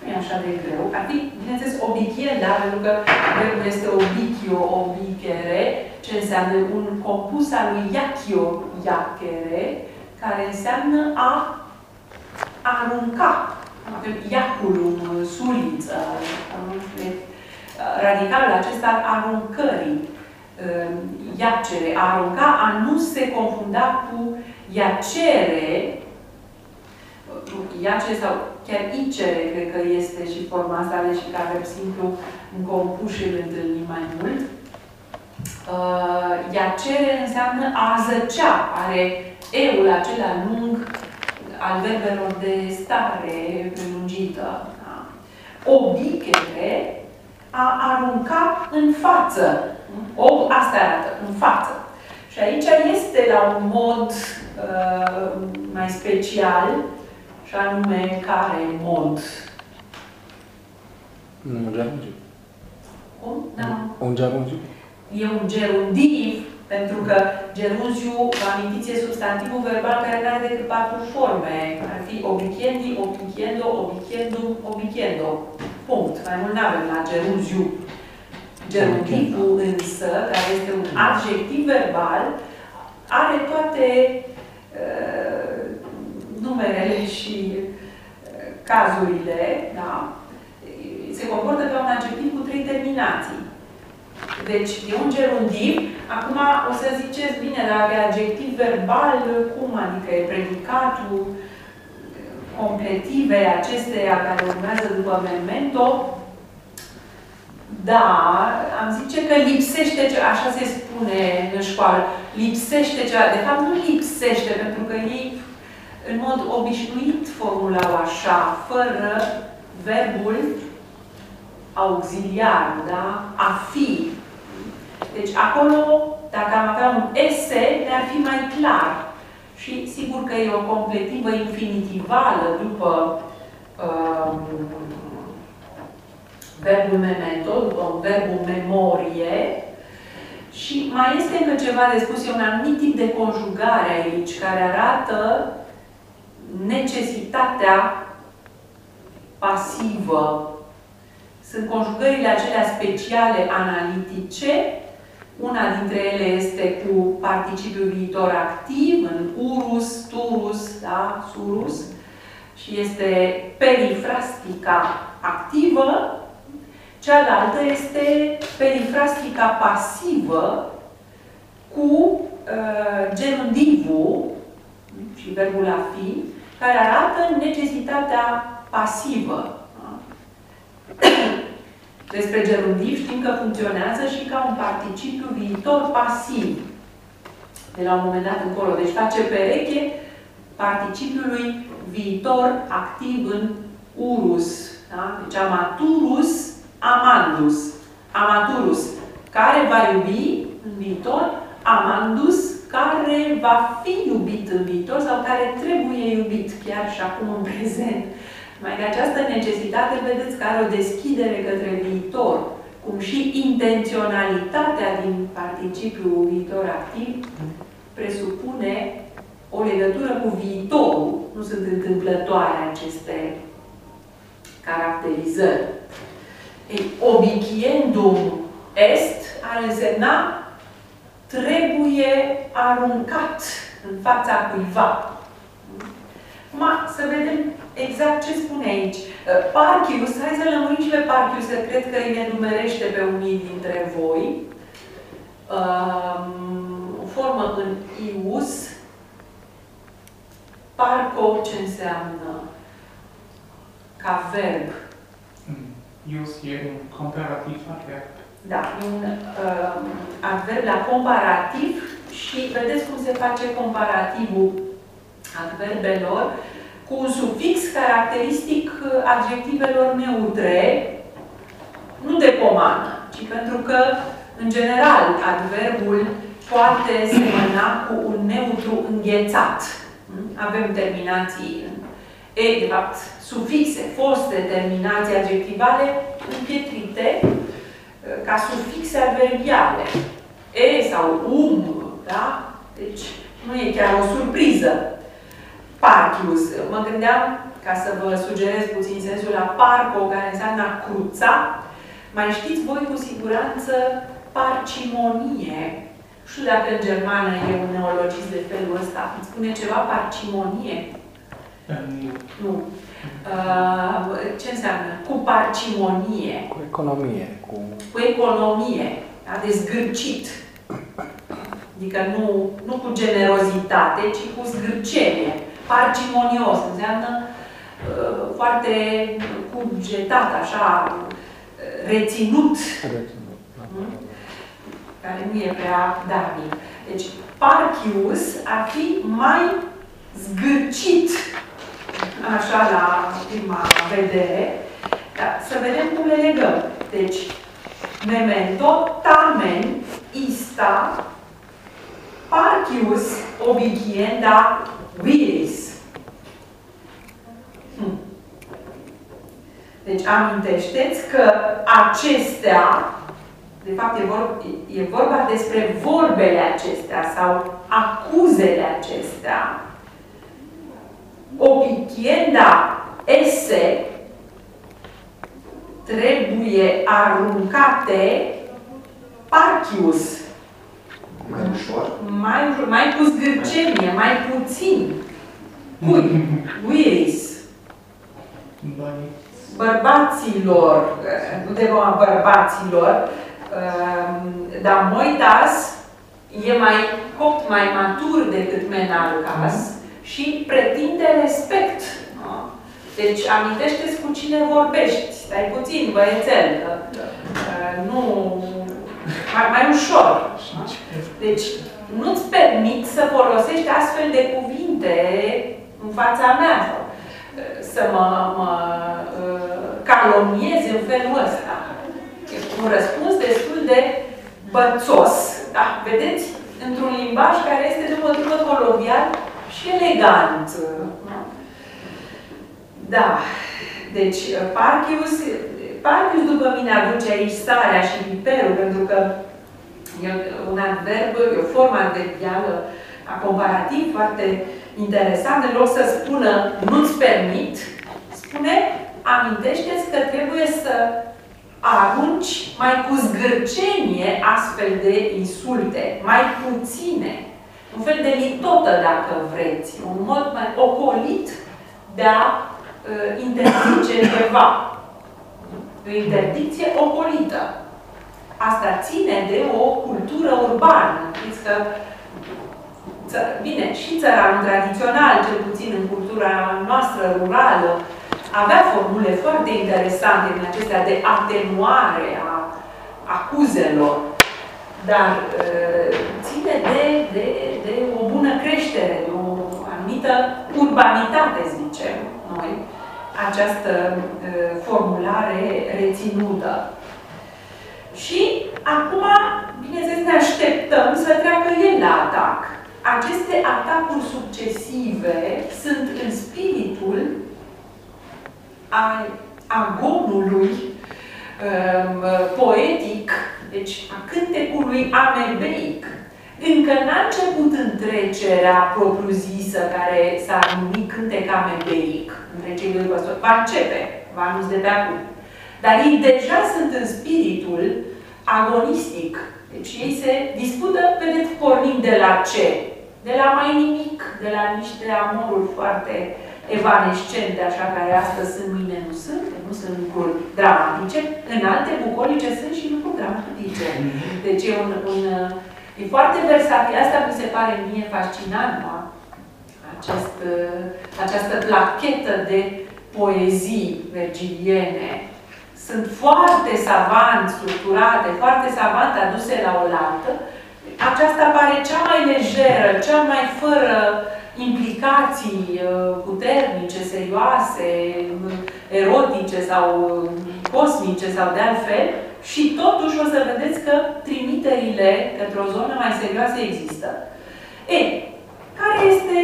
A: Nu e așa de greu. Ar fi, bineînțeles, obichienda, pentru că verbul este obichio, obichere, ce înseamnă un compus al lui iachio, iachere, care înseamnă a arunca. Avem iaculum, suliță, radicalul acesta al aruncării, iacere, a arunca, a nu se confunda cu iacere, iacere sau chiar icere, cred că este și forma asta, ale și care simplu în compuși îl întâlnim mai mult. Uh, iacere înseamnă a zăcea, are eul acela lung al verbelor de stare prelungită. Da? Obichere, a arunca în față. O, asta arată, în față. Și aici este la un mod uh, mai special, și anume care mod?
E: Un gerundiu.
A: Cum? Da.
E: Un gerundiu.
A: E un gerundiv, pentru că gerundiu, vă amintiți, e substantivul verbal care nu are decât patru forme. Ar fi obiciendi, obiciendo, obiciendum, obiciendo. Punct. Mai mult nu avem la gerundiu. Gerundivul însă, care este un adjectiv verbal, are toate uh, numerele și uh, cazurile, da? Se comportă ca un adjectiv cu trei terminații. Deci, e un gerundiv. Acum o să ziceți, bine, dar e adjectiv verbal, cum? Adică e predicatul, completive acesteia care urmează după memento. Da, am zice că lipsește, ce, așa se spune în școală, lipsește ceva. De fapt, nu lipsește, pentru că ei, în mod obișnuit, formulau așa, fără verbul auxiliar, da? A fi. Deci, acolo, dacă am avea un ese, ne-ar fi mai clar. Și sigur că e o completivă infinitivală după um, verbul memento, după verbul memorie. Și mai este încă ceva de spus, e un anumit tip de conjugare aici, care arată necesitatea pasivă. Sunt conjugările acelea speciale analitice. Una dintre ele este cu participiul viitor activ, în urus, turus, da, surus, și este perifrastica activă, Cealaltă este perifrastica pasivă cu uh, gerundivul și verbul a fi, care arată necesitatea pasivă. Despre gerundiv știm că funcționează și ca un participiu viitor pasiv. De la un moment dat încolo. Deci face pereche participiului viitor activ în urus. Da? Deci amaturus amandus, amaturus, care va iubi în viitor, amandus, care va fi iubit în viitor sau care trebuie iubit chiar și acum în prezent. Mai că această necesitate, vedeți că are o deschidere către viitor, cum și intenționalitatea din participiul viitor activ presupune o legătură cu viitorul. Nu sunt întâmplătoare aceste caracterizări. Obiciendum est ar însemna trebuie aruncat în fața cuiva. Acum să vedem exact ce spune aici. Parchius, hai să lămurim și pe Parchius, că cred că îi nedumerește pe unii dintre voi. Um, o formă în ius. Parco ce înseamnă? Ca verb.
D: Ius e un comparativ adverb.
A: Da, e un uh, adverb la comparativ și vedeți cum se face comparativul adverbelor cu un sufix caracteristic adjectivelor neutre, nu de pomană, ci pentru că, în general, adverbul poate semăna cu un neutru înghețat. Avem terminații în E, de fapt, sufixe, foste terminații adjectivale împietrite uh, ca sufixe adverbiale. E sau um, da? Deci, nu e chiar o surpriză. Parchius. Mă gândeam, ca să vă sugerez puțin sensul la parco, care înseamnă a cruța. Mai știți voi cu siguranță parcimonie. Nu știu dacă în germană e un neologism de felul ăsta. Îți spune ceva parcimonie? Nu. Uh, ce înseamnă? Cu parcimonie.
E: Cu economie. Cu,
A: cu economie. A de zgârcit. Adică nu, nu cu generozitate, ci cu zgârcenie. Parcimonios înseamnă uh, foarte cugetat, așa, reținut.
E: reținut. Da.
A: Hmm? Care nu e prea darnic. Deci, parchius ar fi mai zgârcit așa la prima vedere, dar să vedem cum le legăm. Deci, memento, tamen, ista, parcius obedienda viris. Hm. Deci amintește-ți că acestea, de fapt e vorba, e vorba despre vorbele acestea sau acuzele acestea, obitienda ese trebuie aruncate parchius.
C: Mai ușor?
A: Mai, mai cu zgârcenie, mai puțin. Cui? Viris. Bărbaților, nu de a bărbaților, um, dar Moitas e mai copt, mai matur decât Menalcas și pretinde respect. Deci amintește-ți cu cine vorbești. Stai puțin, băiețel, că uh, nu, mai, mai ușor. Deci, nu-ți permit să folosești astfel de cuvinte în fața mea sau uh, să mă, mă uh, calomniezi în felul ăsta. E un răspuns destul de bățos, da? Vedeți? Într-un limbaj care este după după colombial și elegant. Da. Deci, Parchius, Parchius după mine aduce aici starea și piperul, pentru că e un adverb, e o formă adverbială a comparativ foarte interesant. În loc să spună nu-ți permit, spune amintește-ți că trebuie să arunci mai cu zgârcenie astfel de insulte, mai puține. Un fel de litotă, dacă vreți, un mod mai ocolit de a uh, interzice ceva. O interdicție ocolită. Asta ține de o cultură urbană. Știți că, bine, și țăranul tradițional, cel puțin în cultura noastră rurală, avea formule foarte interesante în acestea de atenuare a acuzelor, dar uh, ține de, de, de o bună creștere, de o anumită urbanitate, zicem noi, această uh, formulare reținută. Și acum, bineînțeles, ne așteptăm să treacă el la atac. Aceste atacuri succesive sunt în spiritul a agonului um, poetic, deci a cântecului amebeic. Încă n-a început întrecerea propriu-zisă care s-a numit cântec amebeic între cei doi păstori. Va începe, va anunț de pe acum. Dar ei deja sunt în spiritul agonistic. Deci ei se dispută, vedeți, pornind de la ce? De la mai nimic, de la niște amoruri foarte evanescente, așa care astăzi sunt, mâine nu sunt, nu sunt lucruri dramatice, în alte bucolice sunt și lucruri dramatice. Deci e un, un e foarte versatil. Asta mi se pare mie fascinant, da? Acest, această plachetă de poezii vergiliene. Sunt foarte savant structurate, foarte savant aduse la oaltă. Aceasta pare cea mai lejeră, cea mai fără uh, implicații uh, puternice, serioase, erotice sau uh, cosmice sau de altfel și totuși o să vedeți că trimiterile către o zonă mai serioasă există. E, care este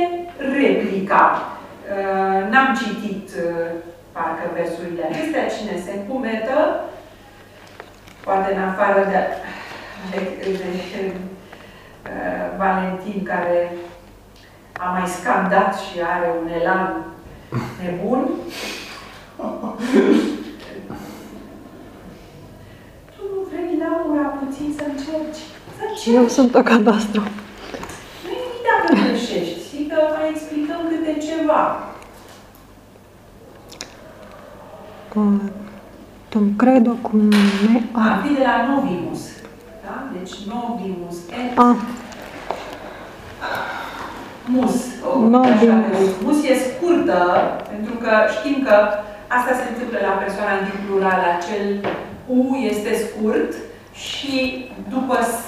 A: replica? Uh, n-am citit parcă versurile acestea, cine se încumetă, poate în afară de, de, de, de Valentin, care a mai scandat și are un elan nebun. tu nu vrei, Laura, puțin să încerci? Să încerci.
B: Eu sunt o cadastru.
A: Nu e nimic dacă greșești, și că mai explicăm câte ceva.
B: Tom credo cum me...
A: A, fi de la Novimus. Da? Deci Novimus. Et...
B: Ah.
A: mus.
B: No,
A: așa, mus e scurtă, pentru că știm că asta se întâmplă la persoana din plural. Acel U este scurt și după S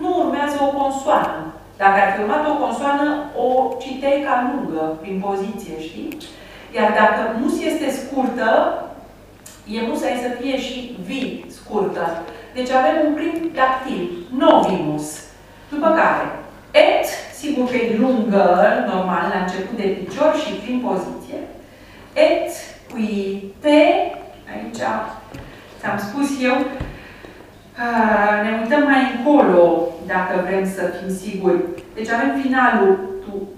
A: nu urmează o consoană. Dacă ar fi urmat o consoană, o citeai ca lungă, prin poziție, știi? Iar dacă mus este scurtă, e musai să fie și vi scurtă. Deci avem un prim dactil, novimus. După care, et Sigur că e lungă, normal, la început de picior și prin poziție. Et qui te, aici ți-am spus eu, ne uităm mai încolo, dacă vrem să fim siguri. Deci avem finalul tu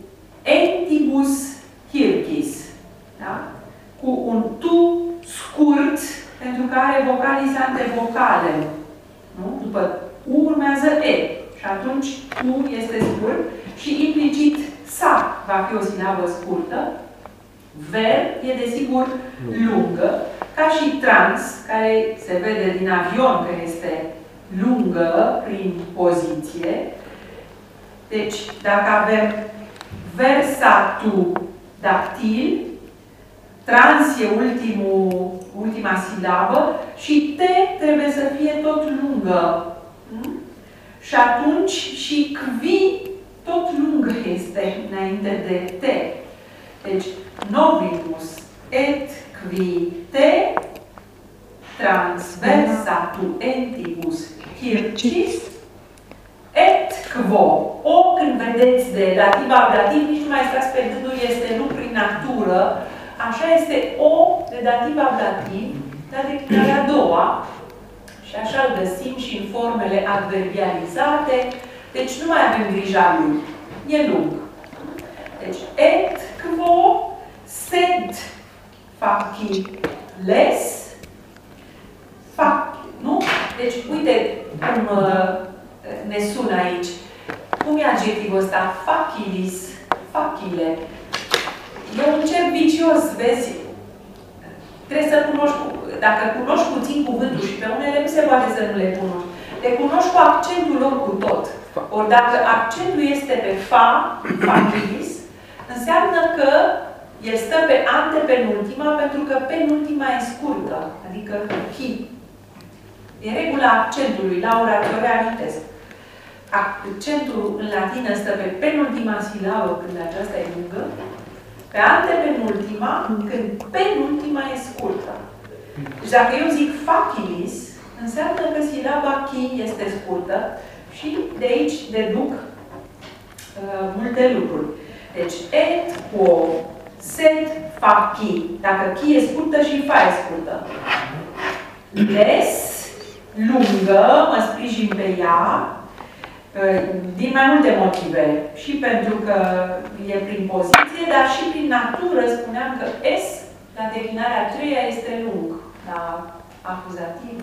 A: entibus hircis, da? cu un tu scurt, pentru că are vocalizante vocale. Nu? După U urmează E. Și atunci U este scurt și implicit sa va fi o silabă scurtă, ver e desigur lungă, ca și trans, care se vede din avion că este lungă prin poziție. Deci, dacă avem versatu dactil, trans e ultimul, ultima silabă și T trebuie să fie tot lungă. Mm? Și atunci și cvi tot lung este înainte de T. Deci, novibus et qui te transversa tuentibus hircis et quo. O, când vedeți de dativ ablativ, nici nu mai stați pe gândul, este lucru prin natură. Așa este o de dativ ablativ, dar de care a doua. Și așa îl găsim și în formele adverbializate. Deci nu mai avem grija lui. E lung. Deci, et quo sed faciles fac, nu? Deci, uite cum uh, ne sună aici. Cum e adjectivul ăsta? Facilis, facile. E un cer vicios, vezi? Trebuie să cunoști, dacă cunoști puțin cuvântul și pe unele nu se poate să nu le cunoști. Le cunoști cu accentul lor cu tot. Ori dacă accentul este pe fa, facilis, înseamnă că el stă pe antepenultima pentru că penultima e scurtă, adică hi. E regula accentului, Laura, te reamintesc. Accentul în latină stă pe penultima silabă când aceasta e lungă, pe antepenultima când penultima e scurtă. Deci dacă eu zic facilis, înseamnă că silaba chi este scurtă și de aici deduc uh, multe lucruri. Deci, et quo sed faci. Dacă chi e scurtă și fa e scurtă. Les, lungă, mă sprijin pe ea, din mai multe motive. Și pentru că e prin poziție, dar și prin natură spuneam că S, la declinarea a treia, este lung. La acuzativ,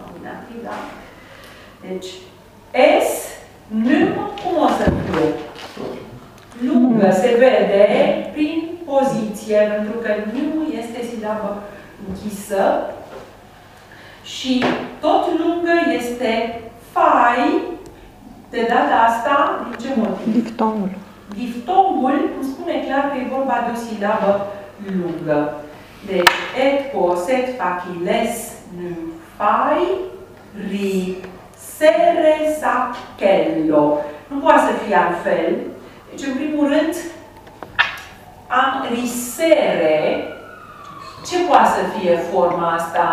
A: nominativ, da? Deci, S, num, cum o să fie? Lungă se vede prin poziție, pentru că nu este silabă închisă. Și tot lungă este fai, de data asta, din ce motiv?
B: Diftomul.
A: Diftongul îmi spune clar că e vorba de o silabă lungă. Deci, et poset faciles nu fai, ri sere sachello. Nu poate să fie altfel. Deci, în primul rând, am risere. Ce poate să fie forma asta?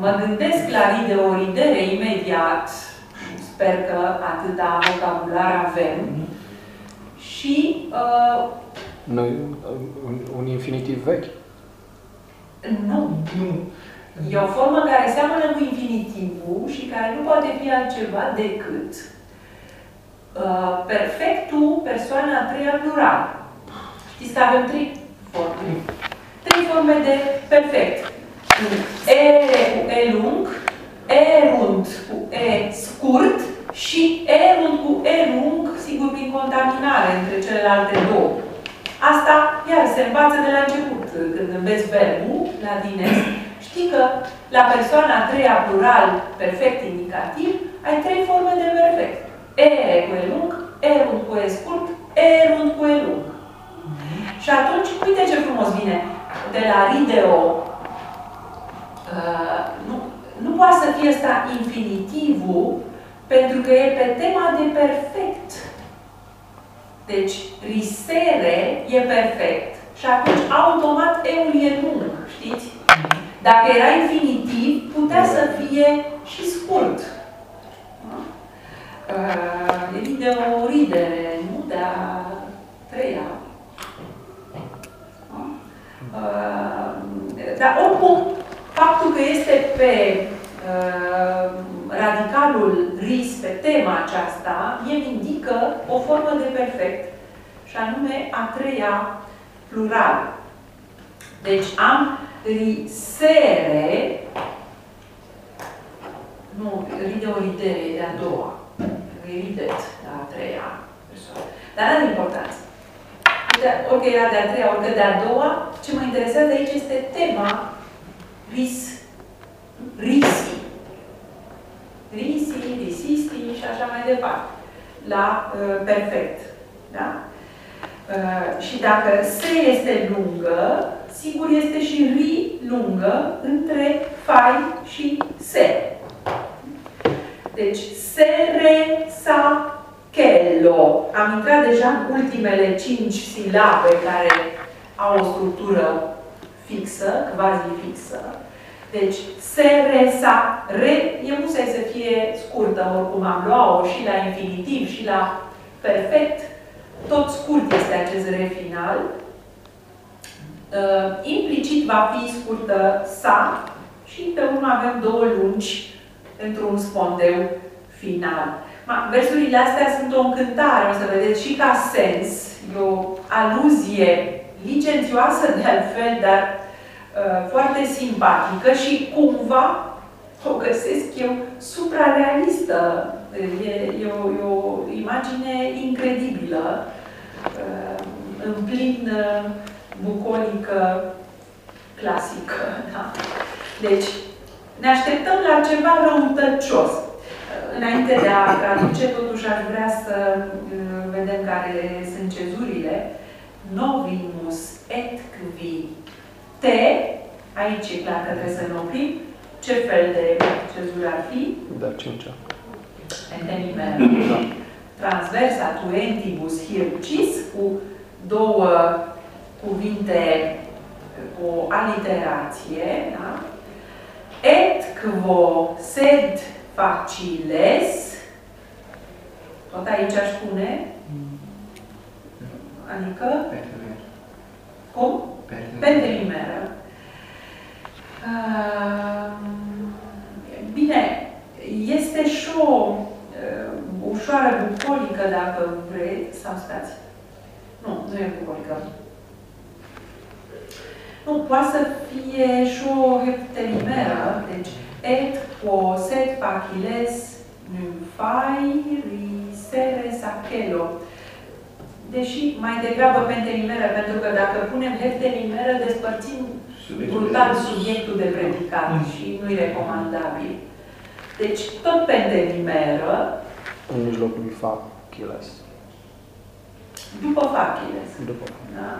A: Mă gândesc la rideoridere imediat. Sper că atâta vocabular avem. Și... Uh,
E: Noi, un, un infinitiv vechi?
A: Nu.
D: Nu.
A: E o formă care seamănă cu infinitivul și care nu poate fi altceva decât uh, perfectul persoana a treia plural. Știți că avem trei forme. Trei forme de perfect. E cu E lung, E rund cu E scurt și E rund cu E lung, sigur prin contaminare între celelalte două. Asta, iar, se învață de la început. Când înveți verbul, la dines, știi că la persoana a treia plural perfect indicativ, ai trei forme de perfect. E cu E lung, E rund cu E scurt, E rund cu E lung. Și atunci, uite ce frumos vine. De la rideo, uh, nu, nu poate să fie asta infinitivul, pentru că e pe tema de perfect. Deci, risere e perfect. Și atunci, automat, eul e lung, știți? Dacă era infinitiv, putea să fie și scurt. Uh, e de o ridere, nu? De a treia. Uh, dar oricum, faptul că este pe uh, radicalul ris, pe tema aceasta, mie îmi indică o formă de perfect, și anume a treia plural. Deci am risere, nu, ride o ridere, de a doua, ridet, de a treia persoană. Dar nu are importanță orică era de-a treia, orică de-a doua, ce mă interesează aici este tema ris, risi. Risi, risisti și așa mai departe. La uh, perfect. Da? Uh, și dacă se este lungă, sigur este și ri lungă între fai și se. Deci, sere, sa, chelo. Am intrat deja în ultimele cinci silabe care au o structură fixă, quasi fixă. Deci, sere, sa, re, e musai să fie scurtă, oricum am luat-o și la infinitiv și la perfect. Tot scurt este acest re final. Uh, implicit va fi scurtă sa și pe urmă avem două lungi pentru un spondeu final. Ma, versurile astea sunt o încântare, o să vedeți, și ca sens. E o aluzie licențioasă de altfel, dar uh, foarte simpatică și cumva o găsesc eu suprarealistă. E, e, o, e o imagine incredibilă, uh, în plin uh, bucolică clasică. Da? Deci, ne așteptăm la ceva răutăcios. Înainte de a traduce, totuși aș vrea să uh, vedem care sunt cezurile. Novimus et qui te, aici e clar că trebuie să ne oprim. Ce fel de cezură ar fi?
E: Da, cincea.
A: Entenimere. Transversa tuentibus hircis, cu două cuvinte cu o aliterație, da? Et quo sed faciles, tot aici aș spune, adică,
C: Persever.
A: cum?
C: Persever.
A: Pentelimeră. Uh, Bine, este și o uh, ușoară bucolică, dacă vreți, sau stați. Nu, nu e bucolică. Nu, poate să fie și o heptelimeră, deci et quo sed faciles nymphai risere sachelo. Deși mai degrabă pentelimeră, pentru că dacă punem heptelimeră, despărțim
C: Subiectul
A: brutal
C: de-
A: subiectul de predicat
D: Mm.
A: și nu-i recomandabil. Deci, tot pentelimeră,
E: În mijlocul lui Faciles.
A: după faciles.
E: După.
A: Da?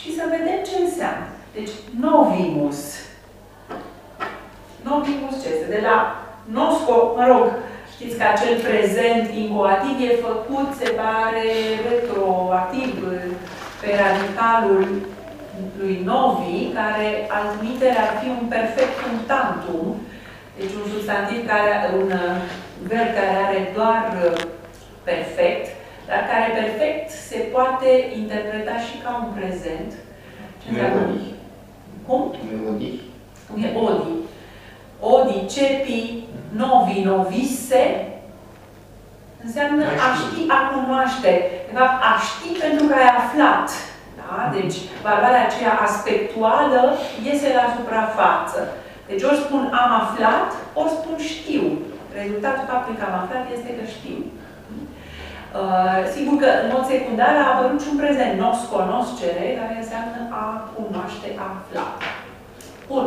A: Și să vedem ce înseamnă. Deci, novimus. Novimus ce este? De la nosco, mă rog, știți că acel prezent incoativ e făcut, se pare, retroactiv pe radicalul lui novi, care altminteri ar fi un perfect tantum, deci un substantiv care, un uh, verb care are doar uh, perfect, dar care perfect se poate interpreta și ca un prezent. Ce înseamnă?
C: Melodii.
A: Cum?
C: Melodii.
A: E odi. Odi, cepi, novi, novise, înseamnă a ști, a cunoaște. De fapt, a ști pentru că ai aflat. Da? Deci, valoarea aceea aspectuală iese la suprafață. Deci, ori spun am aflat, ori spun știu. Rezultatul faptului că am aflat este că știu. Uh, sigur că, în mod secundar, a apărut și un prezent, nos conoscere, care înseamnă a cunoaște, a afla. Bun.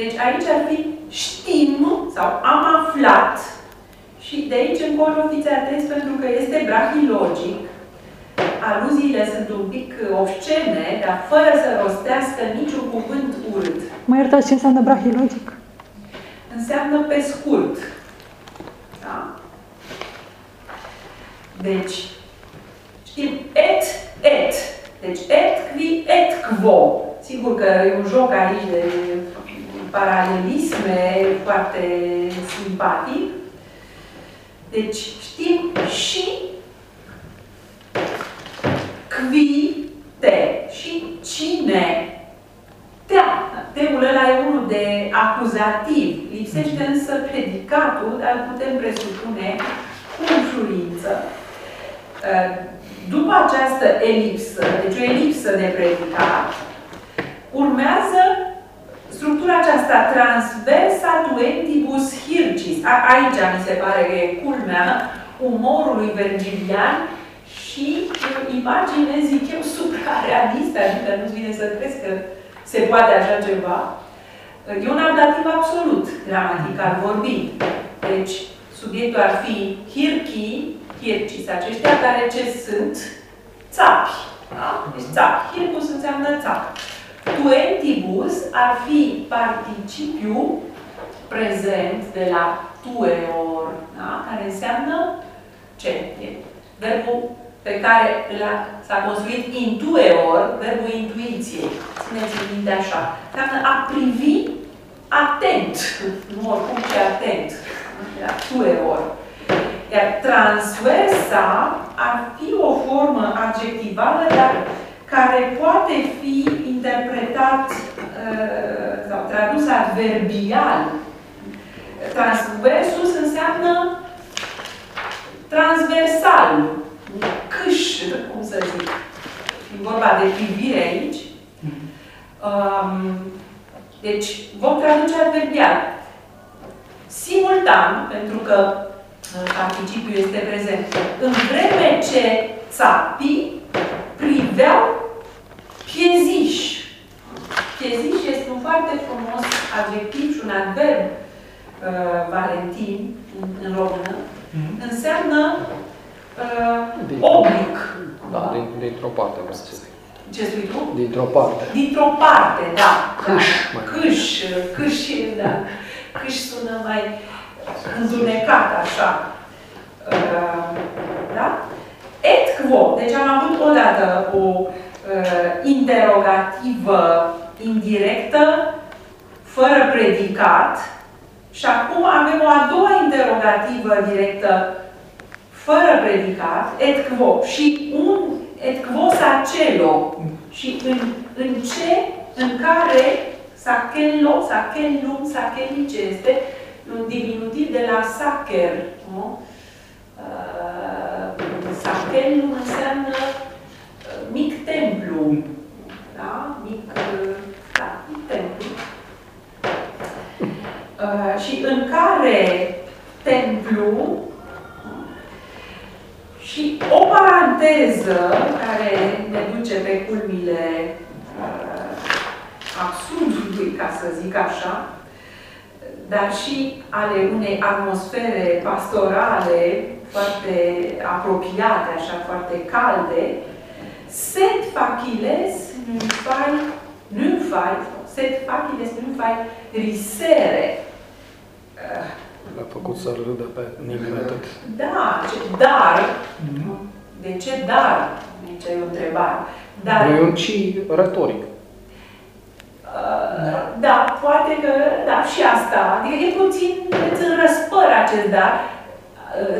A: Deci aici ar fi știm sau am aflat și de aici încolo fiți atenți pentru că este brahilogic. Aluziile sunt un pic obscene, dar fără să rostească niciun cuvânt urât.
B: Mă iertați ce înseamnă brahilogic?
A: Înseamnă pe scurt. Da? Deci, știm et, et. Deci et qui et quo. Sigur că e un joc aici de paralelisme foarte simpatic. Deci știm și qui te și cine da, teul ăla e unul de acuzativ. Lipsește însă predicatul, dar putem presupune cu ușurință. Uh, După această elipsă, deci o elipsă de predicat, urmează structura aceasta transversa tuentibus hircis. A, aici mi se pare că e culmea umorului vergilian și o imagine, zic eu, suprarealistă, adică nu-ți vine să crezi că se poate așa ceva. E un ablativ absolut, gramatical vorbind. Deci, subiectul ar fi hirchi, hircis aceștia care ce sunt? Țapi. Da? Deci țac. Hilbus înseamnă țac. Tuentibus ar fi participiu prezent de la tueor, da? care înseamnă ce? E verbul pe care l-a- s-a construit intueor, verbul intuiției. Țineți minte așa. Înseamnă a privi atent. Nu oricum, ci atent. La tueor. Iar transversa ar fi o formă adjectivală, dar care poate fi interpretat uh, sau tradus adverbial. Transversus înseamnă transversal, câș, cum să zic. E vorba de privire aici. Um, deci, vom traduce adverbial. Simultan, pentru că uh, participiul este prezent, în vreme ce țapii priveau pieziș. Pieziș este un foarte frumos adjectiv și un adverb uh, valentin în, în română. Înseamnă uh,
E: Din-
A: oblic.
E: Da, din, dintr-o parte, vreau să zic.
A: Ce spui tu?
E: Dintr-o parte.
A: Dintr-o parte, da.
E: Câș,
A: da.
E: mai
A: Câș, câș, da. Câș sună mai întunecat, așa. Uh, Da? Et quo. Deci am avut odată o uh, interogativă indirectă, fără predicat, și acum avem o a doua interogativă directă, fără predicat, et quo. Și un et quo sacello. Și în, în ce, în care sacello, sacellum, saceli, ce este un diminutiv de la sacer. Nu? Uh, Sacellum înseamnă uh, mic templu. Da? Mic, uh, da, mic templu. Uh, și în care templu și o paranteză care ne duce pe culmile uh, absurdului, ca să zic așa, dar și ale unei atmosfere pastorale foarte apropiate, așa, foarte calde, sed faciles nymphai, nymphai, sed faciles nymphai risere. Uh,
E: L-a făcut să râdă pe nimeni atât.
A: Da, ce, dar, de ce dar? Aici e o întrebare. Dar,
E: Nu e un ci retoric.
A: uh, da, poate că, da, și asta. Adică e puțin, îți înrăspăr acest dar. Uh,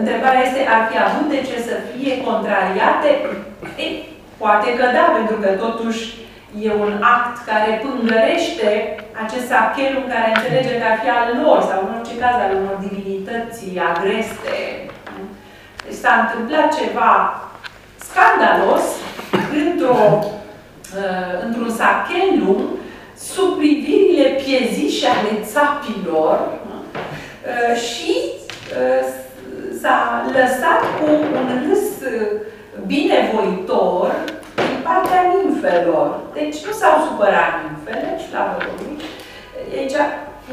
A: Întrebarea este, ar fi avut de ce să fie contrariate? Ei, poate că da, pentru că totuși e un act care pângărește acest apelul care înțelege că ar fi al lor, sau în orice caz al unor divinități agreste. Deci s-a întâmplat ceva scandalos într-o, uh, într-un sachelum sub privirile piezișe ale țapilor uh, și uh, s-a lăsat cu un râs uh, binevoitor din partea nimfelor. Deci nu s-au supărat nimfele, slavă Domnului. E aici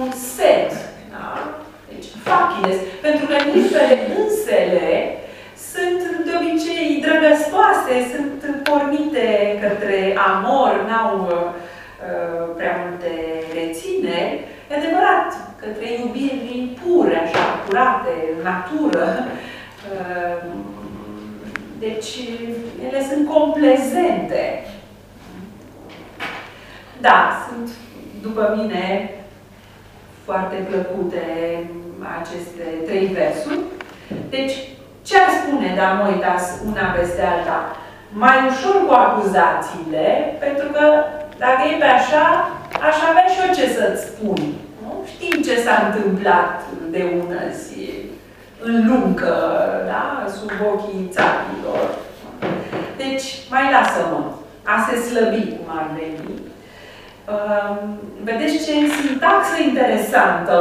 A: un set, da? Deci, faciles. Pentru că nimfele însele sunt de obicei drăgăstoase, sunt pornite către amor, n-au uh, prea multe rețineri. E adevărat, către iubiri pure, așa, curate, în natură. Uh, deci, ele sunt complezente. Da, sunt, după mine, foarte plăcute aceste trei versuri. Deci, ce ar spune Damoitas una peste alta? Mai ușor cu acuzațiile, pentru că dacă e pe așa, aș avea și eu ce să-ți spun. Nu? Știm ce s-a întâmplat de ună zi în luncă, da? sub ochii țapilor. Deci, mai lasă-mă a se slăbi cum ar veni. Uh, vedeți ce sintaxă interesantă,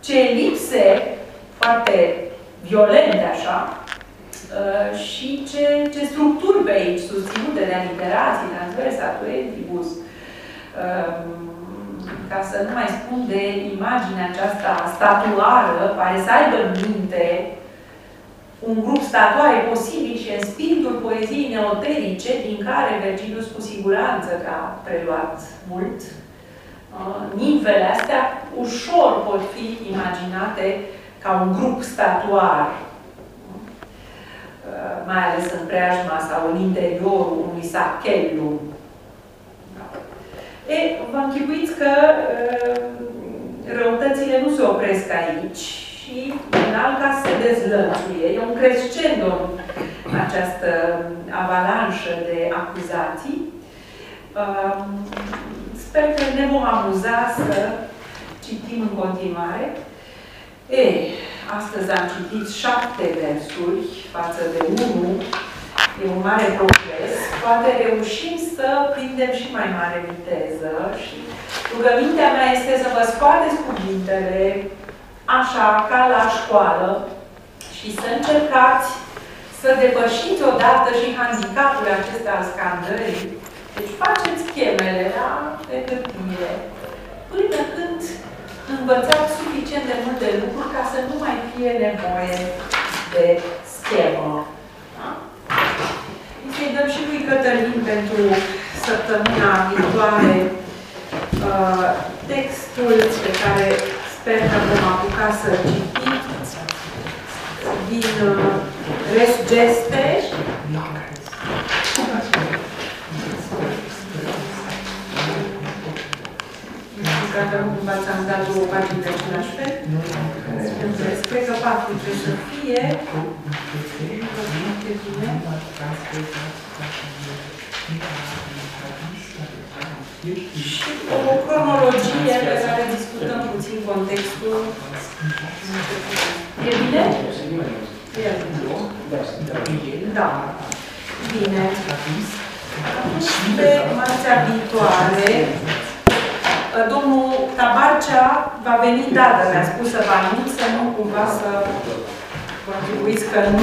A: ce lipse foarte violente așa, uh, și ce, ce structuri pe aici, susținute de aliterații, transversa, tuentibus, uh, ca să nu mai spun de imaginea aceasta statuară, pare să aibă în minte un grup statuare posibil și în spiritul poeziei neoterice, din care Vergilius cu siguranță că a preluat mult, uh, nimfele astea ușor pot fi imaginate ca un grup statuar, uh, mai ales în preajma sau în interiorul unui sacellum. Da. E, vă închipuiți că uh, răutățile nu se opresc aici și în alta se dezlănțuie. E un crescendo în această avalanșă de acuzații. Um, Sper că ne vom amuza să citim în continuare. Ei, astăzi am citit șapte versuri față de unul. E un mare progres. Poate reușim să prindem și mai mare viteză și rugămintea mea este să vă scoateți cuvintele așa, ca la școală și să încercați să depășiți odată și handicapul acesta al scandării. Deci faceți schemele la pe hârtie până când învățați suficient de multe lucruri ca să nu mai fie nevoie de schemă. Da? Să-i dăm și lui Cătălin pentru săptămâna viitoare uh, textul pe care sper că vom apuca să citim din uh, Res Geste. Nu știu dacă nu cumva ți-am dat două pagini de același fel. Înțeles. Cred că patru trebuie să fie. Foarte bine. Și o cronologie pe care discutăm puțin contextul. E bine? E bine. Da. Bine. Atunci, pe marțea viitoare, domnul Tabarcea va veni dată, mi-a spus să vă anunț, să nu cumva să contribuiți că nu